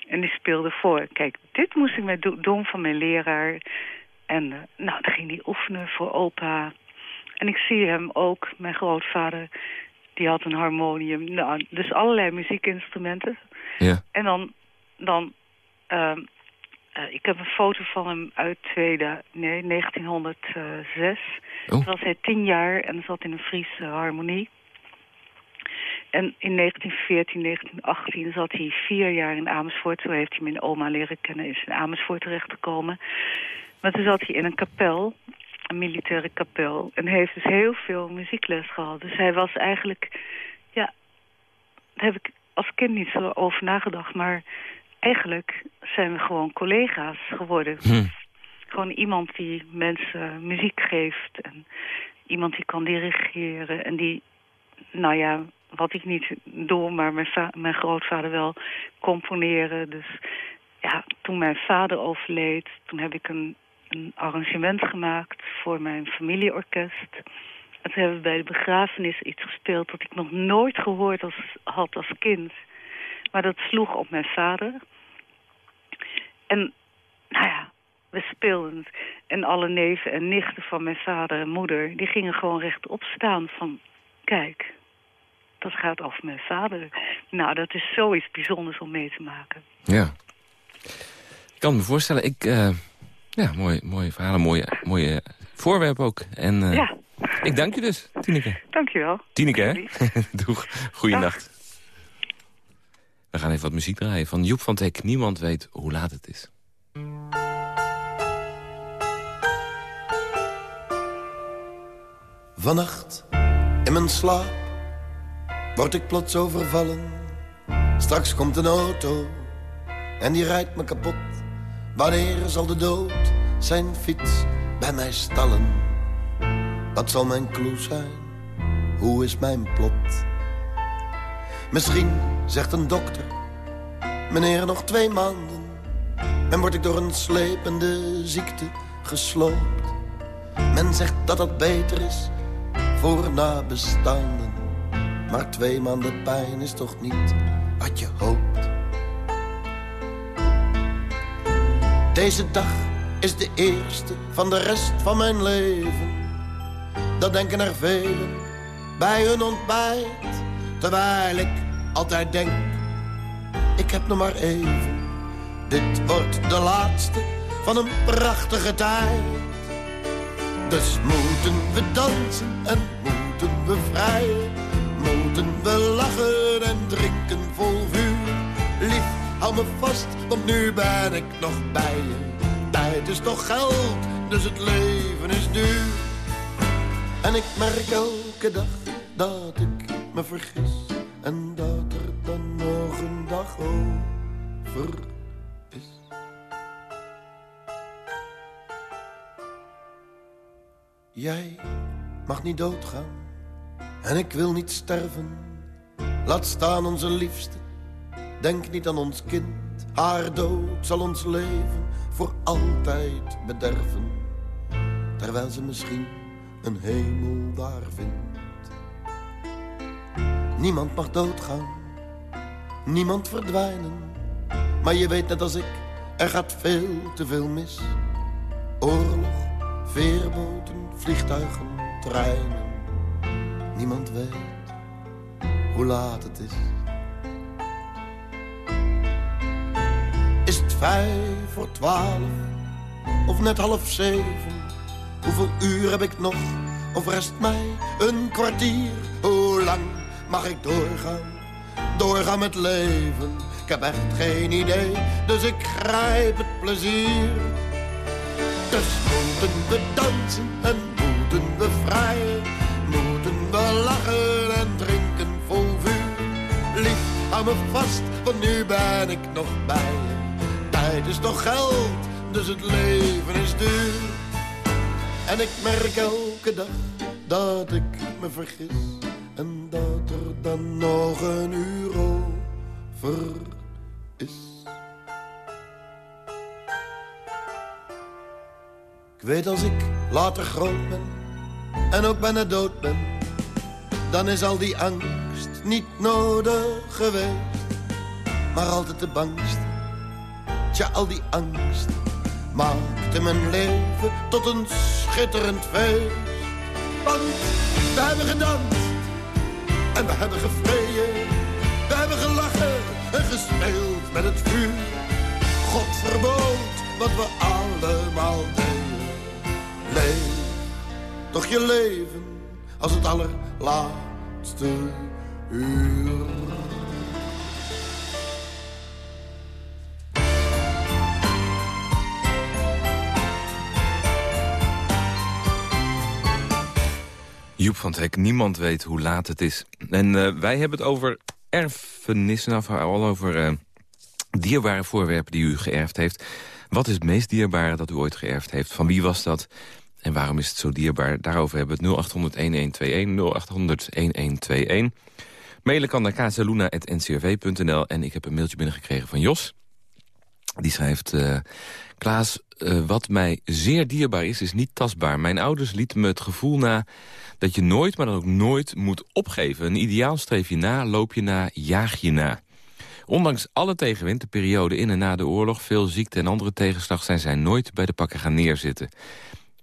En die speelde voor. Kijk, dit moest ik do- doen van mijn leraar. En eh, nou, dan ging hij oefenen voor opa. En ik zie hem ook, mijn grootvader, die had een harmonium. Nou, dus allerlei muziekinstrumenten. Ja. En dan, dan ehm, eh, ik heb een foto van hem uit tweede, nee, 1906. Toen was hij tien jaar en zat in een Friese harmonie. En in 1914, 1918 zat hij vier jaar in Amersfoort. Zo heeft hij mijn oma leren kennen, is in Amersfoort terechtgekomen. Maar toen zat hij in een kapel, een militaire kapel. En heeft dus heel veel muziekles gehad. Dus hij was eigenlijk, ja, daar heb ik als kind niet zo over nagedacht. Maar eigenlijk zijn we gewoon collega's geworden. Gewoon iemand die mensen muziek geeft. En iemand die kan dirigeren. En die, nou ja, wat ik niet doe, maar mijn, mijn grootvader wel componeren. Dus ja, toen mijn vader overleed, toen heb ik een, een arrangement gemaakt voor mijn familieorkest. En toen hebben we bij de begrafenis iets gespeeld dat ik nog nooit gehoord als, had als kind. Maar dat sloeg op mijn vader. En nou ja, we speelden het. En alle neven en nichten van mijn vader en moeder... die gingen gewoon rechtop staan van... kijk, dat gaat over mijn vader. Nou, dat is zoiets bijzonders om mee te maken. Ja. Ik kan me voorstellen, ik... eh, ja, mooi, mooie verhalen, mooie, mooie voorwerp ook. En eh, Ja. ik dank je dus, Tineke. Dankjewel. Tineke, hè? (laughs) Doeg. Goeienacht. We gaan even wat muziek draaien van Joep van Teck. Niemand weet hoe laat het is. Vannacht, in mijn slaap, word ik plots overvallen. Straks komt een auto en die rijdt me kapot. Wanneer zal de dood zijn fiets bij mij stallen? Wat zal mijn clue zijn? Hoe is mijn plot? Misschien zegt een dokter, meneer nog twee maanden. En word ik door een slepende ziekte gesloopt. Men zegt dat dat beter is voor nabestaanden. Maar twee maanden pijn is toch niet wat je hoopt. Deze dag is de eerste van de rest van mijn leven. Dat denken er velen bij hun ontbijt. Terwijl ik altijd denk, ik heb nog maar even. Dit wordt de laatste van een prachtige tijd. Dus moeten we dansen en moeten we vrijen. Moeten we lachen en drinken vol vuur. Hou me vast, want nu ben ik nog bij je. Tijd is toch geld, dus het leven is duur. En ik merk elke dag dat ik me vergis. En dat er dan nog een dag over is. Jij mag niet doodgaan en ik wil niet sterven. Laat staan onze liefste, denk niet aan ons kind. Haar dood zal ons leven voor altijd bederven. Terwijl ze misschien een hemel daar vindt. Niemand mag doodgaan, niemand verdwijnen. Maar je weet net als ik, er gaat veel te veel mis. Oorlog, veerboten, vliegtuigen, treinen. Niemand weet hoe laat het is. Vijf voor twaalf of net half zeven? Hoeveel uur heb ik nog of rest mij een kwartier? Hoe lang mag ik doorgaan, doorgaan met leven? Ik heb echt geen idee, dus ik grijp het plezier. Dus moeten we dansen en moeten we vrijen. Moeten we lachen en drinken vol vuur. Lief, hou me vast, want nu ben ik nog bij je. Tijd is toch geld, dus het leven is duur. En ik merk elke dag dat ik me vergis. En dat er dan nog een uur over is. Ik weet als ik later groot ben en ook bijna dood ben, dan is al die angst niet nodig geweest. Maar altijd de bangste, tja al die angst maakte mijn leven tot een schitterend feest. Want we hebben gedanst en we hebben gevreden, we hebben gelachen en gespeeld met het vuur. God verbood wat we allemaal deden. Leef toch je leven als het allerlaatste uur. Joep van het Hek, niemand weet hoe laat het is. En eh, wij hebben het over erfenissen, nou, vooral over eh, dierbare voorwerpen die u geërfd heeft. Wat is het meest dierbare dat u ooit geërfd heeft? Van wie was dat? En waarom is het zo dierbaar? Daarover hebben we het 0800-1121, 0800-1121. Mailen kan naar kazeluna.ncrv.nl en ik heb een mailtje binnengekregen van Jos. Die schrijft... eh, Klaas, eh, wat mij zeer dierbaar is, is niet tastbaar. Mijn ouders lieten me het gevoel na dat je nooit, maar dan ook nooit moet opgeven. Een ideaal streef je na, loop je na, jaag je na. Ondanks alle tegenwind, de periode in en na de oorlog... veel ziekte en andere tegenslag zijn zij nooit bij de pakken gaan neerzitten.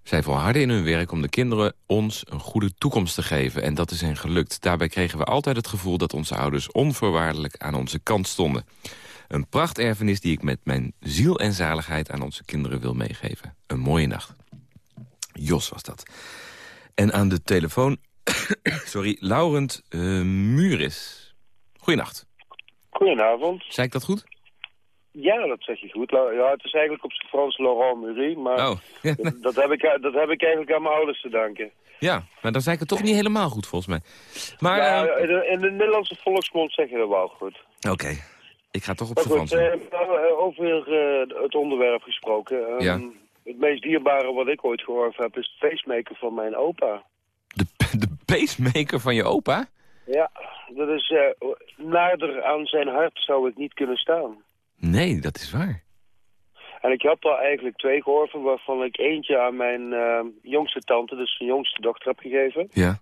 Zij volharden in hun werk om de kinderen ons een goede toekomst te geven. En dat is hen gelukt. Daarbij kregen we altijd het gevoel dat onze ouders onvoorwaardelijk aan onze kant stonden. Een prachterfenis die ik met mijn ziel en zaligheid aan onze kinderen wil meegeven. Een mooie nacht. Jos was dat. En aan de telefoon, (coughs) sorry, Laurent uh, Muris. Goeienacht. Goedenavond. Zei ik dat goed? Ja, dat zeg je goed. Ja, het is eigenlijk op zijn Frans Laurent Murie, maar Oh. (laughs) dat, dat heb ik, dat heb ik eigenlijk aan mijn ouders te danken. Ja, maar dan zei ik het toch niet helemaal goed volgens mij. Maar, Nou, eh, in, de, in de Nederlandse volksmond zeg je dat wel goed. oké. Ik ga toch op zijn goed, Frans. eh, eh, over eh, het onderwerp gesproken. Ehm, Ja. Het meest dierbare wat ik ooit gehoord heb is de pacemaker van mijn opa. De pacemaker van je opa? Ja, dat is eh nader aan zijn hart zou ik niet kunnen staan. Nee, dat is waar. En ik had al eigenlijk twee gehoord, waarvan ik eentje aan mijn eh, jongste tante, dus mijn jongste dochter, heb gegeven. Ja.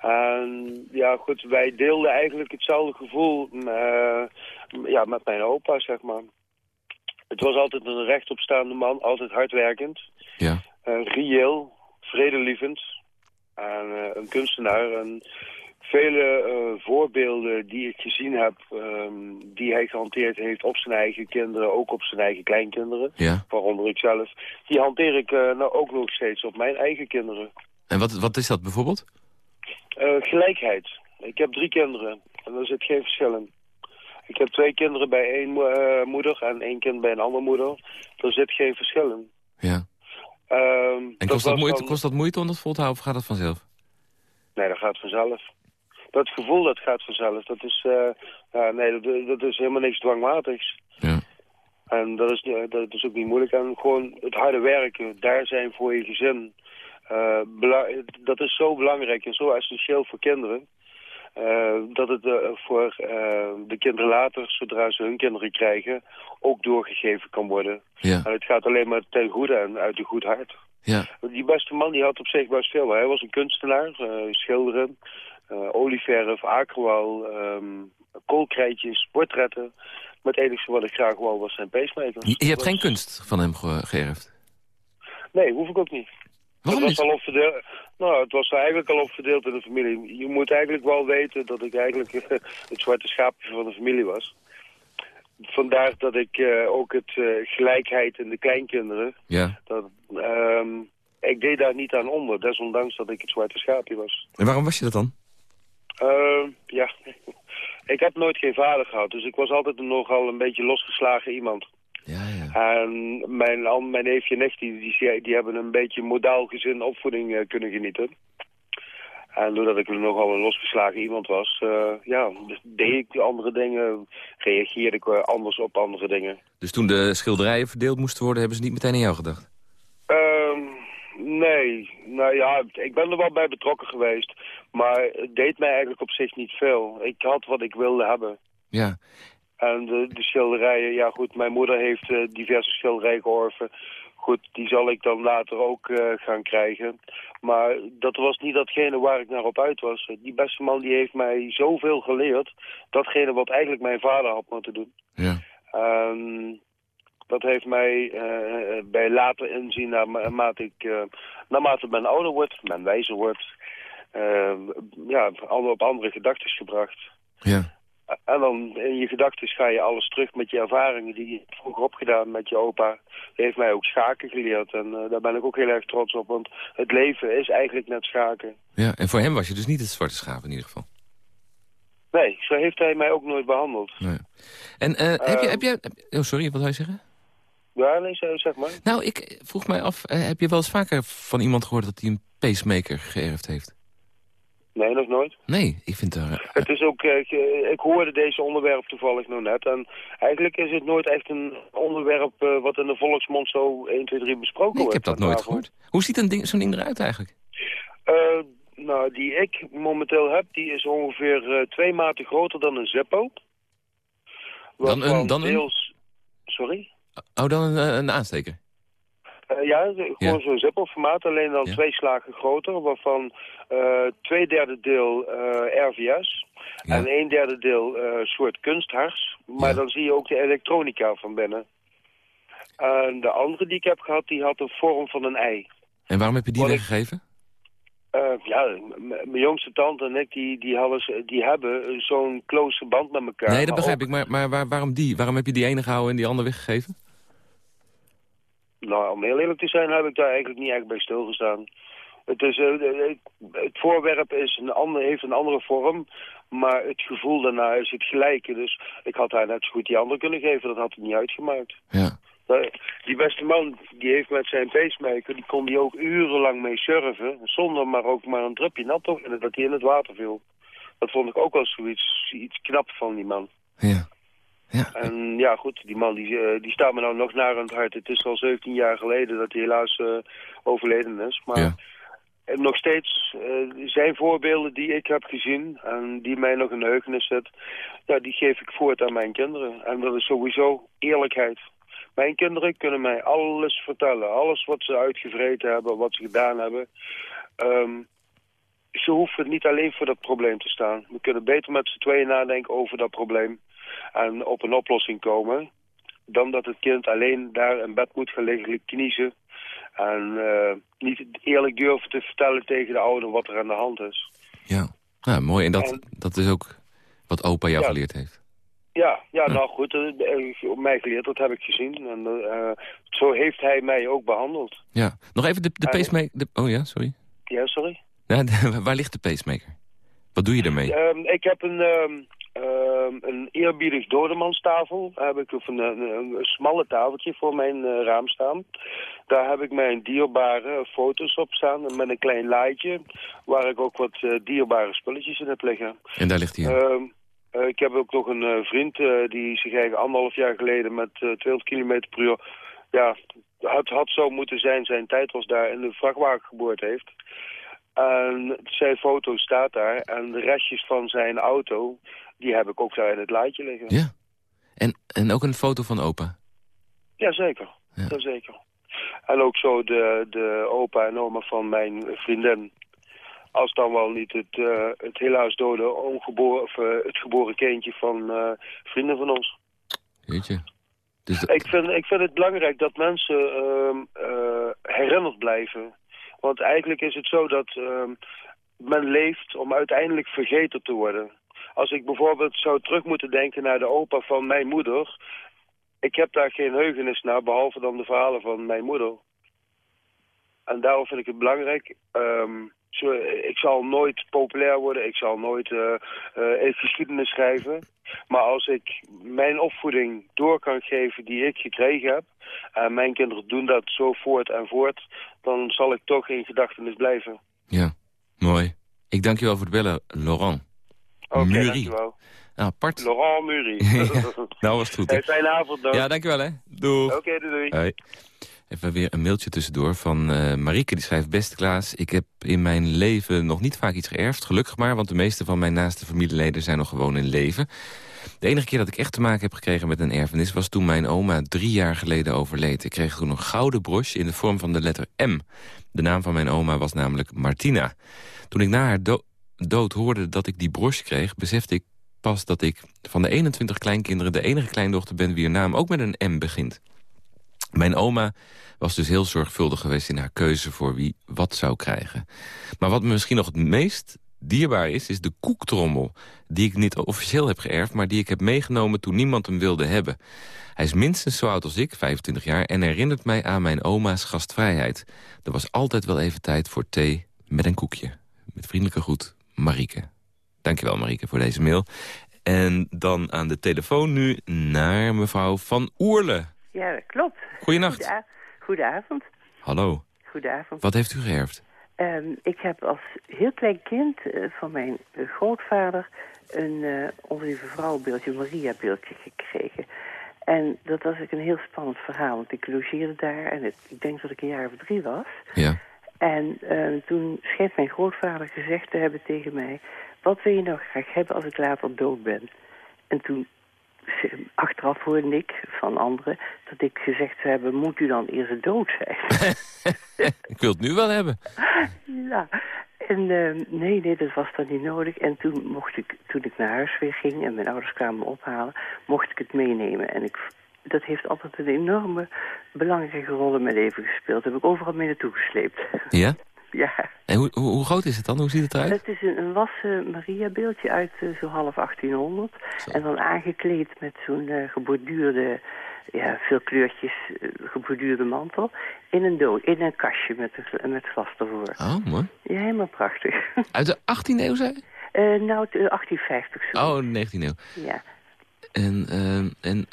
En ja, goed, wij deelden eigenlijk hetzelfde gevoel eh, ja, met mijn opa, zeg maar. Het was altijd een rechtopstaande man, altijd hardwerkend. Ja. Eh, reëel, vredelievend. En eh, een kunstenaar. En vele eh, voorbeelden die ik gezien heb, ehm, die hij gehanteerd heeft op zijn eigen kinderen, ook op zijn eigen kleinkinderen, Ja. waaronder ik zelf, die hanteer ik nou ook nog steeds op mijn eigen kinderen. En wat, wat is dat bijvoorbeeld? Gelijkheid. Ik heb drie kinderen en er zit geen verschil in. Ik heb twee kinderen bij één eh, moeder en één kind bij een andere moeder. Er zit geen verschil in. Ja. Ehm, En kost dat, moeite, dan- kost dat moeite om dat vol te houden of gaat dat vanzelf? Nee, dat gaat vanzelf. Dat gevoel, dat gaat vanzelf. Dat is, eh, ja, nee, dat, dat is helemaal niks dwangmatigs. Ja. En dat is, eh, dat is ook niet moeilijk. En gewoon het harde werken, daar zijn voor je gezin. eh, dat is zo belangrijk en zo essentieel voor kinderen. Eh, dat het eh, voor eh, de kinderen later, zodra ze hun kinderen krijgen, ook doorgegeven kan worden. Ja. En het gaat alleen maar ten goede en uit een goed hart. Ja. Die beste man die had op zich best veel. Hij was een kunstenaar, schilderen, olieverf, aquarel, ehm koolkrijtjes, portretten. Maar het enige wat ik graag wou was zijn pacemaker. Je, je hebt geen kunst van hem ge- geërfd? Nee, hoef ik ook niet. Waarom was al opverdeeld. Nou, het was eigenlijk al opverdeeld in de familie. Je moet eigenlijk wel weten dat ik eigenlijk (laughs) het zwarte schaapje van de familie was. Vandaar dat ik eh, ook het eh, gelijkheid in de kleinkinderen. Ja. Dat, ehm, ik deed daar niet aan onder, desondanks dat ik het zwarte schaapje was. En waarom was je dat dan? Ehm, ja, (laughs) ik heb nooit geen vader gehad, dus ik was altijd nogal een beetje losgeslagen iemand. En mijn, mijn neefje en nicht, die, die, die hebben een beetje modaal gezin opvoeding eh, kunnen genieten. En doordat ik nogal een losgeslagen iemand was, eh, ja, dus deed ik andere dingen, reageerde ik anders op andere dingen. Dus toen de schilderijen verdeeld moesten worden, hebben ze niet meteen aan jou gedacht? Ehm, nee, nou ja, ik ben er wel bij betrokken geweest. Maar het deed mij eigenlijk op zich niet veel. Ik had wat ik wilde hebben. Ja. En de, de schilderijen, ja goed, mijn moeder heeft eh, diverse schilderijen georven. Goed, die zal ik dan later ook eh, gaan krijgen. Maar dat was niet datgene waar ik naar op uit was. Die beste man die heeft mij zoveel geleerd. Datgene wat eigenlijk mijn vader had moeten doen. Ja. Ehm, dat heeft mij eh, bij later inzien, naarmate ik, naarmate men ouder wordt, men wijzer wordt, ja, op andere gedachten gebracht. Ja. En dan in je gedachten ga je alles terug met je ervaringen die je vroeger opgedaan met je opa. Die heeft mij ook schaken geleerd en eh, daar ben ik ook heel erg trots op. Want het leven is eigenlijk net schaken. ja. En voor hem was je dus niet het zwarte schaap in ieder geval? Nee, zo heeft hij mij ook nooit behandeld. Nee. En eh, heb je... Ehm. Heb heb- oh, sorry, wat wil je zeggen? Ja, nee, zeg zeg maar. Nou, ik vroeg mij af, eh, heb je wel eens vaker van iemand gehoord dat hij een pacemaker geërfd heeft? Nee, nog nooit. Nee, ik vind daar... (laughs) Het is ook, eh, ge- ik hoorde deze onderwerp toevallig nog net. En eigenlijk is het nooit echt een onderwerp eh, wat in de volksmond zo 1, 2, 3 besproken Nee, ik wordt. heb dat nooit gehoord. Hoe ziet een ding- zo'n ding eruit eigenlijk? Eh, nou, die ik momenteel heb, die is ongeveer eh, twee maten groter dan een Zippo. Dan een- dan een? deels, Sorry? Oh, dan een, een aansteker? Eh, ja, gewoon zo'n zippelformaat, alleen dan twee slagen groter, waarvan eh, twee derde deel eh, RVS en een derde deel soort kunsthars. Maar dan zie je ook de elektronica van binnen. En de andere die ik heb gehad, die had de vorm van een ei. En waarom heb je die Wat weggegeven? Ja, mijn jongste tante en ik, die, die, hadden, die hebben zo'n close band met elkaar. nee, dat begrijp ook- ik. Maar, maar waar- waarom die? Waarom heb je die ene gehouden en die andere weggegeven? Nou, om heel eerlijk te zijn heb ik daar eigenlijk niet echt bij stilgestaan. Het, is, eh, het voorwerp is een ander, heeft een andere vorm, maar het gevoel daarna is het gelijke. Dus ik had haar net zo goed die andere kunnen geven, dat had het niet uitgemaakt. Ja. Eh, Die beste man, die heeft met zijn pacemaker, die kon die ook urenlang mee surfen, zonder maar ook maar een drupje nat te vinden dat hij in het water viel. Dat vond ik ook wel zoiets iets knap van die man. Ja. En ja, goed, die man die, eh, die staat me nou nog naar aan het hart. Het is al 17 jaar geleden dat hij helaas eh, overleden is. Maar nog steeds eh, zijn voorbeelden die ik heb gezien en die mij nog in de heugenis zit, ja, die geef ik voort aan mijn kinderen. En dat is sowieso eerlijkheid. Mijn kinderen kunnen mij alles vertellen. Alles wat ze uitgevreten hebben, wat ze gedaan hebben. Ehm, ze hoeven niet alleen voor dat probleem te staan. We kunnen beter met z'n tweeën nadenken over dat probleem. En op een oplossing komen. Dan dat het kind alleen daar in bed moet gaan liggen kniezen. En eh, niet eerlijk durven te vertellen tegen de ouder wat er aan de hand is. Ja. Nou, mooi. En dat, dat is ook wat opa jou Ja. geleerd heeft. Ja, ja, nou goed, eh, eh, op mij geleerd, dat heb ik gezien. En zo heeft hij mij ook behandeld. Ja. Nog even de, de pacemaker... de- oh ja, sorry. Ja, sorry? Ja, de- (laughs) waar ligt de pacemaker? Wat doe je ermee? Ehm, ik heb een, ehm, ehm, een eerbiedig dodemanstafel. Daar heb ik een, een, een smalle tafeltje voor mijn eh, raam staan. Daar heb ik mijn dierbare foto's op staan. Met een klein laaitje. Waar ik ook wat eh, dierbare spulletjes in heb liggen. En daar ligt hij. Ehm, eh, ik heb ook nog een vriend die zich eigenlijk anderhalf jaar geleden met eh 200 km per uur... Ja, het had zo moeten zijn. Zijn tijd was daar in de vrachtwagen geboord heeft. En zijn foto staat daar. En de restjes van zijn auto, die heb ik ook daar in het laadje liggen. Ja. En, en ook een foto van opa. Jazeker, jazeker. En ook zo de, de opa en oma van mijn vriendin. Als dan wel niet het, eh, het helaas dode ongeboren, of, eh, het geboren kindje van eh, vrienden van ons. Weet je? Dus Ik, vind, ik vind het belangrijk dat mensen ehm, eh, herinnerd blijven. Want eigenlijk is het zo dat ehm, men leeft om uiteindelijk vergeten te worden. Als ik bijvoorbeeld zou terug moeten denken naar de opa van mijn moeder... ik heb daar geen heugenis naar, behalve dan de verhalen van mijn moeder. En daarom vind ik het belangrijk... zo, ik zal nooit populair worden, ik zal nooit eh eh, geschiedenis schrijven. Maar als ik mijn opvoeding door kan geven die ik gekregen heb... en mijn kinderen doen dat zo voort en voort... dan zal ik toch in gedachtenis blijven. Ja, mooi. Ik dank je wel voor het bellen, Laurent. Oké, Muri. dankjewel. Nou, apart. Laurent Muri. (laughs) Nou was het goed. hè? Hey, fijne avond dan. Ja, dankjewel hè. Doei. Oké, doei doei. Hoi. Even weer een mailtje tussendoor van Marieke. Die schrijft, beste Klaas, ik heb in mijn leven nog niet vaak iets geërfd. Gelukkig maar, want de meeste van mijn naaste familieleden zijn nog gewoon in leven. De enige keer dat ik echt te maken heb gekregen met een erfenis... was toen mijn oma drie jaar geleden overleed. Ik kreeg toen een gouden broche in de vorm van de letter M. De naam van mijn oma was namelijk Martina. Toen ik na haar do- dood hoorde dat ik die broche kreeg... besefte ik pas dat ik van de 21 kleinkinderen... de enige kleindochter ben wier naam ook met een M begint. Mijn oma was dus heel zorgvuldig geweest in haar keuze voor wie wat zou krijgen. Maar wat me misschien nog het meest dierbaar is, is de koektrommel. Die ik niet officieel heb geërfd, maar die ik heb meegenomen toen niemand hem wilde hebben. Hij is minstens zo oud als ik, 25 jaar, en herinnert mij aan mijn oma's gastvrijheid. Er was altijd wel even tijd voor thee met een koekje. Met vriendelijke groet, Marieke. Dankjewel Marieke voor deze mail. En dan aan de telefoon nu naar mevrouw Van Oerle. Ja, dat klopt. Goedenacht. Goedenavond. Hallo. Goedenavond. Wat heeft u geërfd? Ehm, ik heb als heel klein kind eh, van mijn eh, grootvader een eh Onze Lieve Vrouwenbeeldje, Maria-beeldje gekregen. En dat was ook een heel spannend verhaal, want ik logeerde daar en het, ik denk dat ik een jaar of drie was. Ja. En eh, toen schijnt mijn grootvader gezegd te hebben tegen mij... wat wil je nou graag hebben als ik later dood ben? En toen (laughs) achteraf hoorde ik van anderen dat ik gezegd zou hebben... moet u dan eerst dood zijn? (laughs) Ik wil het nu wel hebben. (laughs) ja, en eh, nee, nee, dat was dan niet nodig. En toen, mocht ik, toen ik naar huis weer ging en mijn ouders kwamen me ophalen... mocht ik het meenemen. En ik, dat heeft altijd een enorme belangrijke rol in mijn leven gespeeld. Dat heb ik overal mee naartoe gesleept. Ja? (laughs) ja. En hoe, hoe, hoe groot is het dan? Hoe ziet het eruit? Het is een, een wassen Maria-beeldje uit eh, zo half 1800. En dan aangekleed met zo'n eh, geborduurde, ja, veel kleurtjes, eh, geborduurde mantel. In een doos, in een kastje met, een- met glas ervoor. Oh, mooi. Ja, helemaal prachtig. (laughs) Uit de 18e eeuw, zei nou, de 1850 zo. Oh, de 19e eeuw. Ja, En, ehm, en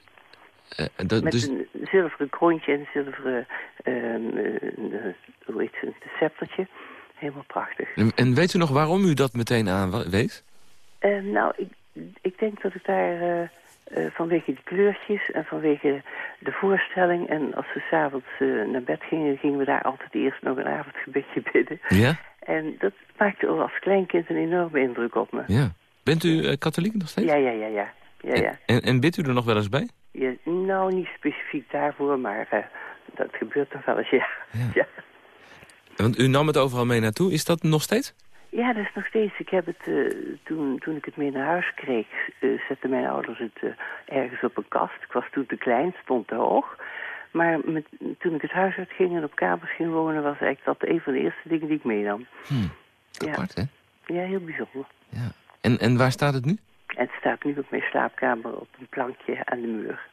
dat, met dus, een zilveren kroontje en een zilveren, ehm, eh, hoe heet het, een sceptertje. Helemaal prachtig. en, en weet u nog waarom u dat meteen aanwees? Eh, nou, ik, ik denk dat ik daar eh, eh, vanwege die kleurtjes en vanwege de voorstelling... en als we s'avonds naar bed gingen, gingen we daar altijd eerst nog een avondgebedje (laughs) bidden. Ja? En dat maakte als kleinkind een enorme indruk op me. Ja. Bent u eh, katholiek nog steeds? Ja, ja, ja, ja. ja, ja. En, en bidt u er nog wel eens bij? Ja, nou, niet specifiek daarvoor, maar eh, dat gebeurt toch wel eens, ja. ja. Want u nam het overal mee naartoe. Is dat nog steeds? Ja, dat is nog steeds. Ik heb het, eh, toen, toen ik het mee naar huis kreeg, eh, zetten mijn ouders het eh, ergens op een kast. Ik was toen te klein, stond te hoog. Maar met, toen ik het huis uitging en op kamers ging wonen, was eigenlijk dat een van de eerste dingen die ik meenam. Hmm. Ja. Apart, hè? Ja, heel bijzonder. En, en waar staat het nu? Het staat nu op mijn slaapkamer op een plankje aan de muur.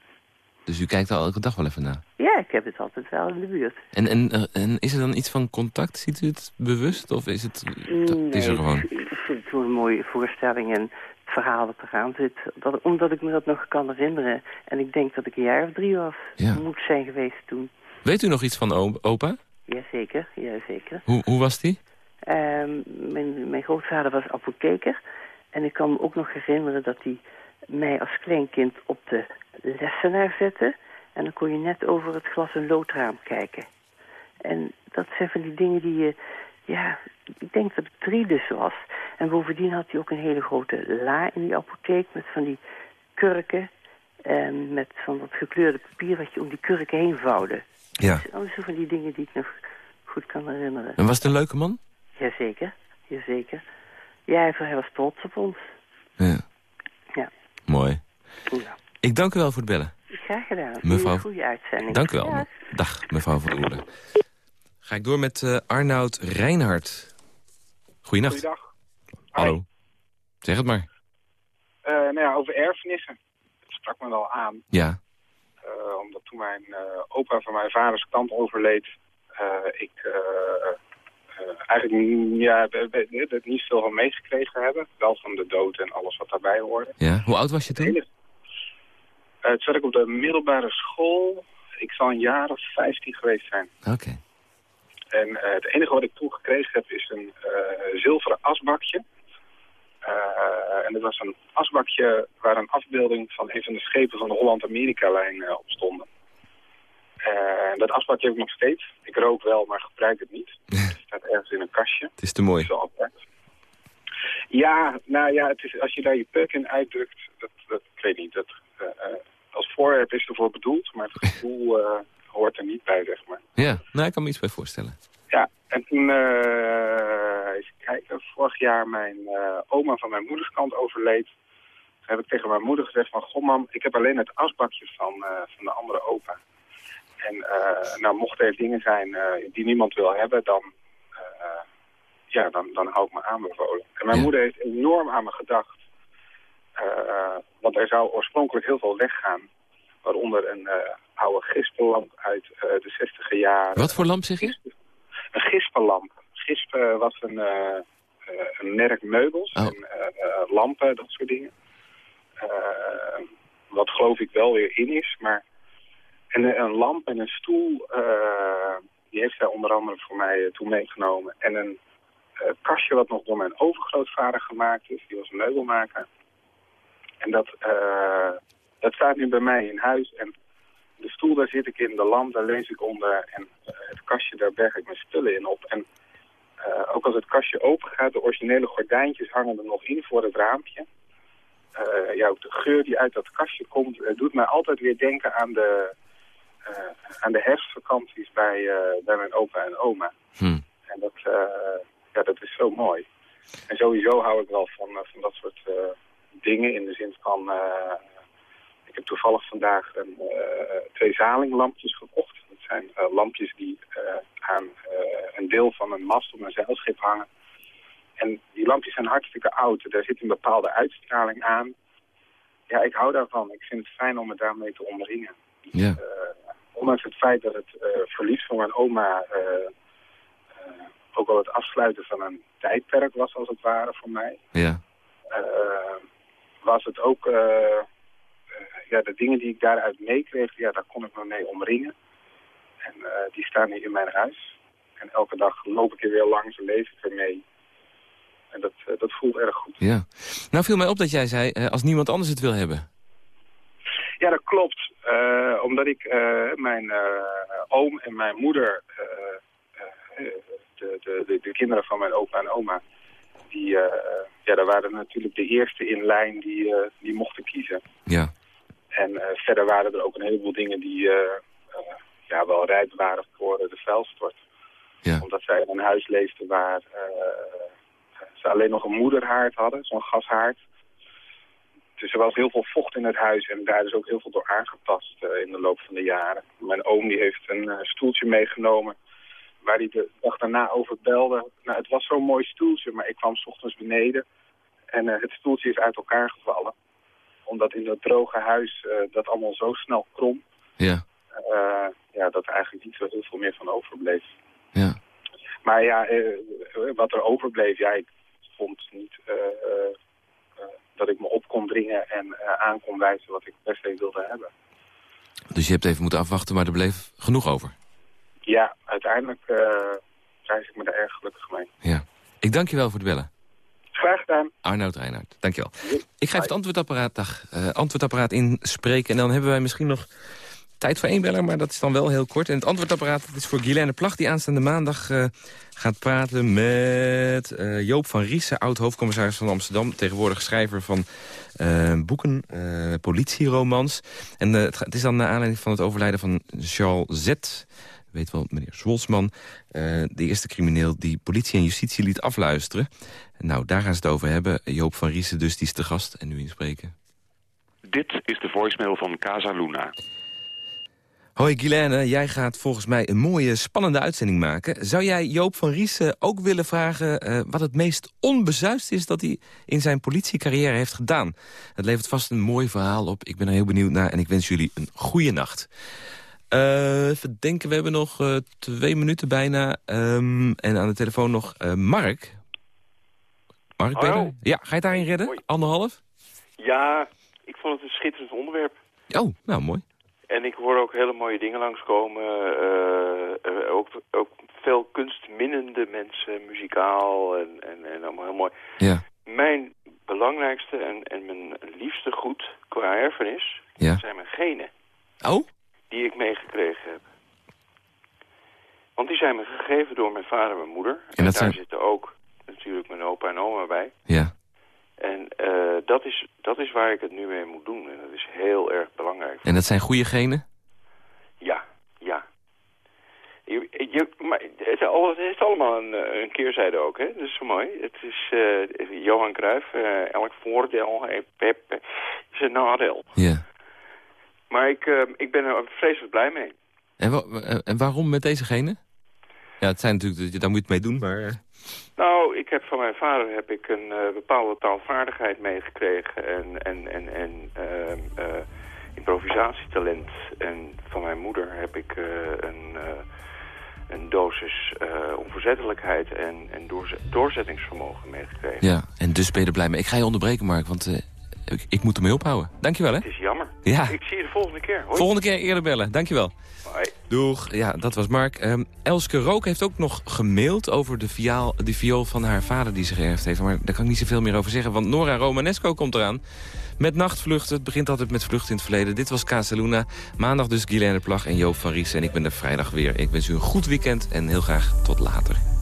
Dus u kijkt er elke dag wel even naar. Ja, ik heb het altijd wel in de buurt. En, en, eh, en is er dan iets van contact? Ziet u het bewust? Of is het... het is er gewoon. Ik vind het een mooie voorstelling en het verhaal dat eraan zit. Dat, omdat ik me dat nog kan herinneren. En ik denk dat ik een jaar of drie was. Ja. Moet zijn geweest toen. Weet u nog iets van opa? Jazeker, jazeker. Hoe, hoe was die? Ehm mijn, mijn grootvader was apotheker. En ik kan me ook nog herinneren dat hij mij als kleinkind op de lessenaar zette. En dan kon je net over het glas- en loodraam kijken. En dat zijn van die dingen die je... Ja, ik denk dat ik drie dus was. En bovendien had hij ook een hele grote la in die apotheek... met van die kurken en met van dat gekleurde papier... wat je om die kurken heen vouwde. Ja. Dat zijn allemaal zo van die dingen die ik nog goed kan herinneren. En was het een leuke man? Jazeker, jazeker. Ja, hij, hij was trots op ons. Ja. Ja. Mooi. Ja. Ik dank u wel voor het bellen. Graag gedaan. Mevrouw- Een goede uitzending. Dank u wel. Ja. Dag, mevrouw van Oerle. Ga ik door met eh, Arnoud Reinhardt. Goeienacht. Goeiedag. Hallo. Zeg het maar. Eh, nou ja, over erfenissen. Dat sprak me wel aan. Ja. Eh, omdat toen mijn eh, opa van mijn vaders kant overleed, eh, ik eigenlijk ja, niet veel van meegekregen hebben. Wel van de dood en alles wat daarbij hoorde. Ja. Hoe oud was je toen? Eh, toen zat ik op de middelbare school. Ik zal een jaar of 15 geweest zijn. Oké. En eh, het enige wat ik toen gekregen heb is een eh, zilveren asbakje. En dat was een asbakje waar een afbeelding van een van de schepen van de Holland-Amerika-lijn op stonden. Dat asbakje heb ik nog steeds. Ik rook wel, maar gebruik het niet. (laughs) Het staat ergens in een kastje. Het is te mooi. Apart. Ja, nou ja, het is, als je daar je peuk in uitdrukt, dat, dat, ik weet niet. Dat, als voorwerp is ervoor bedoeld, maar het gevoel (laughs) eh, hoort er niet bij, zeg maar. Ja, nou, ik kan me iets bij voorstellen. Ja, en toen, eh even kijken, vorig jaar mijn eh, oma van mijn moeders kant overleed. Toen heb ik tegen mijn moeder gezegd van, goh mam, ik heb alleen het asbakje van, eh, van de andere opa. En eh, nou, mochten er dingen zijn eh, die niemand wil hebben, dan, eh, ja, dan, dan hou ik me aanbevolen. En mijn moeder heeft enorm aan me gedacht. Eh, want er zou oorspronkelijk heel veel weggaan. Waaronder een eh, oude gispenlamp uit eh, de 60 jaren. Wat voor lamp zeg je? Een gispenlamp. Gisp eh, was een, eh, eh, een merk meubels Oh. en eh, eh, lampen, dat soort dingen. Eh, wat geloof ik wel weer in is, maar... En een, lamp en een stoel, eh, die heeft zij onder andere voor mij eh, toen meegenomen. En een eh, kastje wat nog door mijn overgrootvader gemaakt is, die was een meubelmaker. En dat, eh, dat staat nu bij mij in huis en de stoel, daar zit ik in, de lamp, daar lees ik onder. En eh, het kastje, daar berg ik mijn spullen in op. En eh, ook als het kastje open gaat, de originele gordijntjes hangen er nog in voor het raampje. ja, ook de geur die uit dat kastje komt, doet mij altijd weer denken aan de, aan de herfstvakanties bij, bij mijn opa en oma. Hm. En dat, ja, dat is zo mooi. En sowieso hou ik wel van, van dat soort dingen in de zin van... eh, ik heb toevallig vandaag een, eh, twee zalinglampjes gekocht. Dat zijn eh, lampjes die aan een deel van een mast op een zeilschip hangen. En die lampjes zijn hartstikke oud. Daar zit een bepaalde uitstraling aan. Ja, ik hou daarvan. Ik vind het fijn om me daarmee te omringen. Ja. Eh, ondanks het feit dat het verlies van mijn oma... ook wel het afsluiten van een tijdperk was, als het ware, voor mij. Ja. Was het ook... eh, eh, ja, de dingen die ik daaruit meekreeg, ja, daar kon ik me mee omringen. En eh, die staan hier in mijn huis. En elke dag loop ik er weer langs en leef ik ermee. En dat, dat voelt erg goed. Ja. Nou viel mij op dat jij zei, als niemand anders het wil hebben. Ja, dat klopt. Omdat ik mijn oom en mijn moeder, de, de, de, de kinderen van mijn opa en oma, die, eh, ja, daar waren natuurlijk de eerste in lijn die, eh, die mochten kiezen. Ja. En eh, verder waren er ook een heleboel dingen die ja, wel rijp waren voor de vuilstort. Ja. Omdat zij in een huis leefden waar ze alleen nog een moederhaard hadden, zo'n gashaard. Dus er was heel veel vocht in het huis en daar is ook heel veel door aangetast eh, in de loop van de jaren. Mijn oom die heeft een stoeltje meegenomen waar hij de dag daarna over belde. Nou, het was zo'n mooi stoeltje, maar ik kwam 's ochtends beneden en eh, het stoeltje is uit elkaar gevallen. Omdat in dat droge huis eh, dat allemaal zo snel krom, Ja. eh, ja, dat er eigenlijk niet zo heel veel meer van overbleef. Ja. Maar ja, wat er overbleef, ja, ik vond niet dat ik me op kon dringen en aan kon wijzen wat ik per se wilde hebben. Dus je hebt even moeten afwachten, maar er bleef genoeg over. Ja, uiteindelijk uh, zijn ik me daar erg gelukkig mee. Ja. Ik dank je wel voor het bellen. Graag gedaan. Arnoud Reinhardt, dankjewel. Ik ga even het antwoordapparaat, dag, eh, antwoordapparaat inspreken. En dan hebben wij misschien nog tijd voor één beller, maar dat is dan wel heel kort. En het antwoordapparaat dat is voor Guilaine Plag, die aanstaande maandag eh, gaat praten met eh, Joop van Riesen, oud-hoofdcommissaris van Amsterdam. Tegenwoordig schrijver van eh, boeken, eh, politieromans. En eh, het, het is dan naar aanleiding van het overlijden van Charles Z., weet wel, meneer Zwolsman, eh, de eerste crimineel die politie en justitie liet afluisteren. Nou, daar gaan ze het over hebben. Joop van Riesen dus, die is de gast en nu inspreken. Dit is de voicemail van Casa Luna. Hoi Guilaine, jij gaat volgens mij een mooie, spannende uitzending maken. Zou jij Joop van Riesen ook willen vragen eh, wat het meest onbezuist is dat hij in zijn politiecarrière heeft gedaan? Het levert vast een mooi verhaal op. Ik ben er heel benieuwd naar en ik wens jullie een goede nacht. Eh, even denken, we hebben nog eh, twee minuten bijna. Ehm, en aan de telefoon nog eh, Mark. Mark, Hallo. Ja, ga je het daarin redden? Anderhalf? Ja, ik vond het een schitterend onderwerp. Oh, nou mooi. En ik hoor ook hele mooie dingen langskomen. ook, ook veel kunstminnende mensen, muzikaal en, en, en allemaal heel mooi. Ja. Mijn belangrijkste en, en mijn liefste goed qua erfenis Ja. zijn mijn genen. Oh? Die ik meegekregen heb. Want die zijn me gegeven door mijn vader en mijn moeder. En, daar zijn- zitten ook natuurlijk mijn opa en oma bij. Ja. En eh, dat, is, dat is waar ik het nu mee moet doen. En dat is heel erg belangrijk. En dat zijn goede genen? Ja, ja. Je, je, maar het, is het heeft allemaal een, eh, een keerzijde ook, hè? Dat is zo mooi. Het is eh, Johan Cruijff, elk voordeel heeft is een nadeel. Ja. Maar ik, eh, ik ben er vreselijk blij mee. En, wa- en waarom met deze genen? Ja, het zijn natuurlijk, daar moet je het mee doen, maar... eh, Nou, ik heb van mijn vader heb ik een eh, bepaalde taalvaardigheid meegekregen en, en, en, en ehm, eh, improvisatietalent. En van mijn moeder heb ik een, een dosis onverzettelijkheid en, en doorze- doorzettingsvermogen meegekregen. ja, en dus ben je er blij mee. Ik ga je onderbreken, Mark, want ik, ik moet ermee ophouden. Dankjewel, hè? Het is jammer. Ja. Ik zie je de volgende keer. Hoi. Volgende keer eerder bellen. Dankjewel. Hoi. Doeg. Ja, dat was Mark. Ehm, Elske Rook heeft ook nog gemaild over de, viool, de viool van haar vader die ze geërfd heeft. Maar daar kan ik niet zoveel meer over zeggen, want Nora Romanesco komt eraan. Met nachtvluchten. Het begint altijd met vluchten in het verleden. Dit was Casaluna. Maandag dus Guilaine Plag en Joop van Ries. En ik ben er vrijdag weer. Ik wens u een goed weekend en heel graag tot later.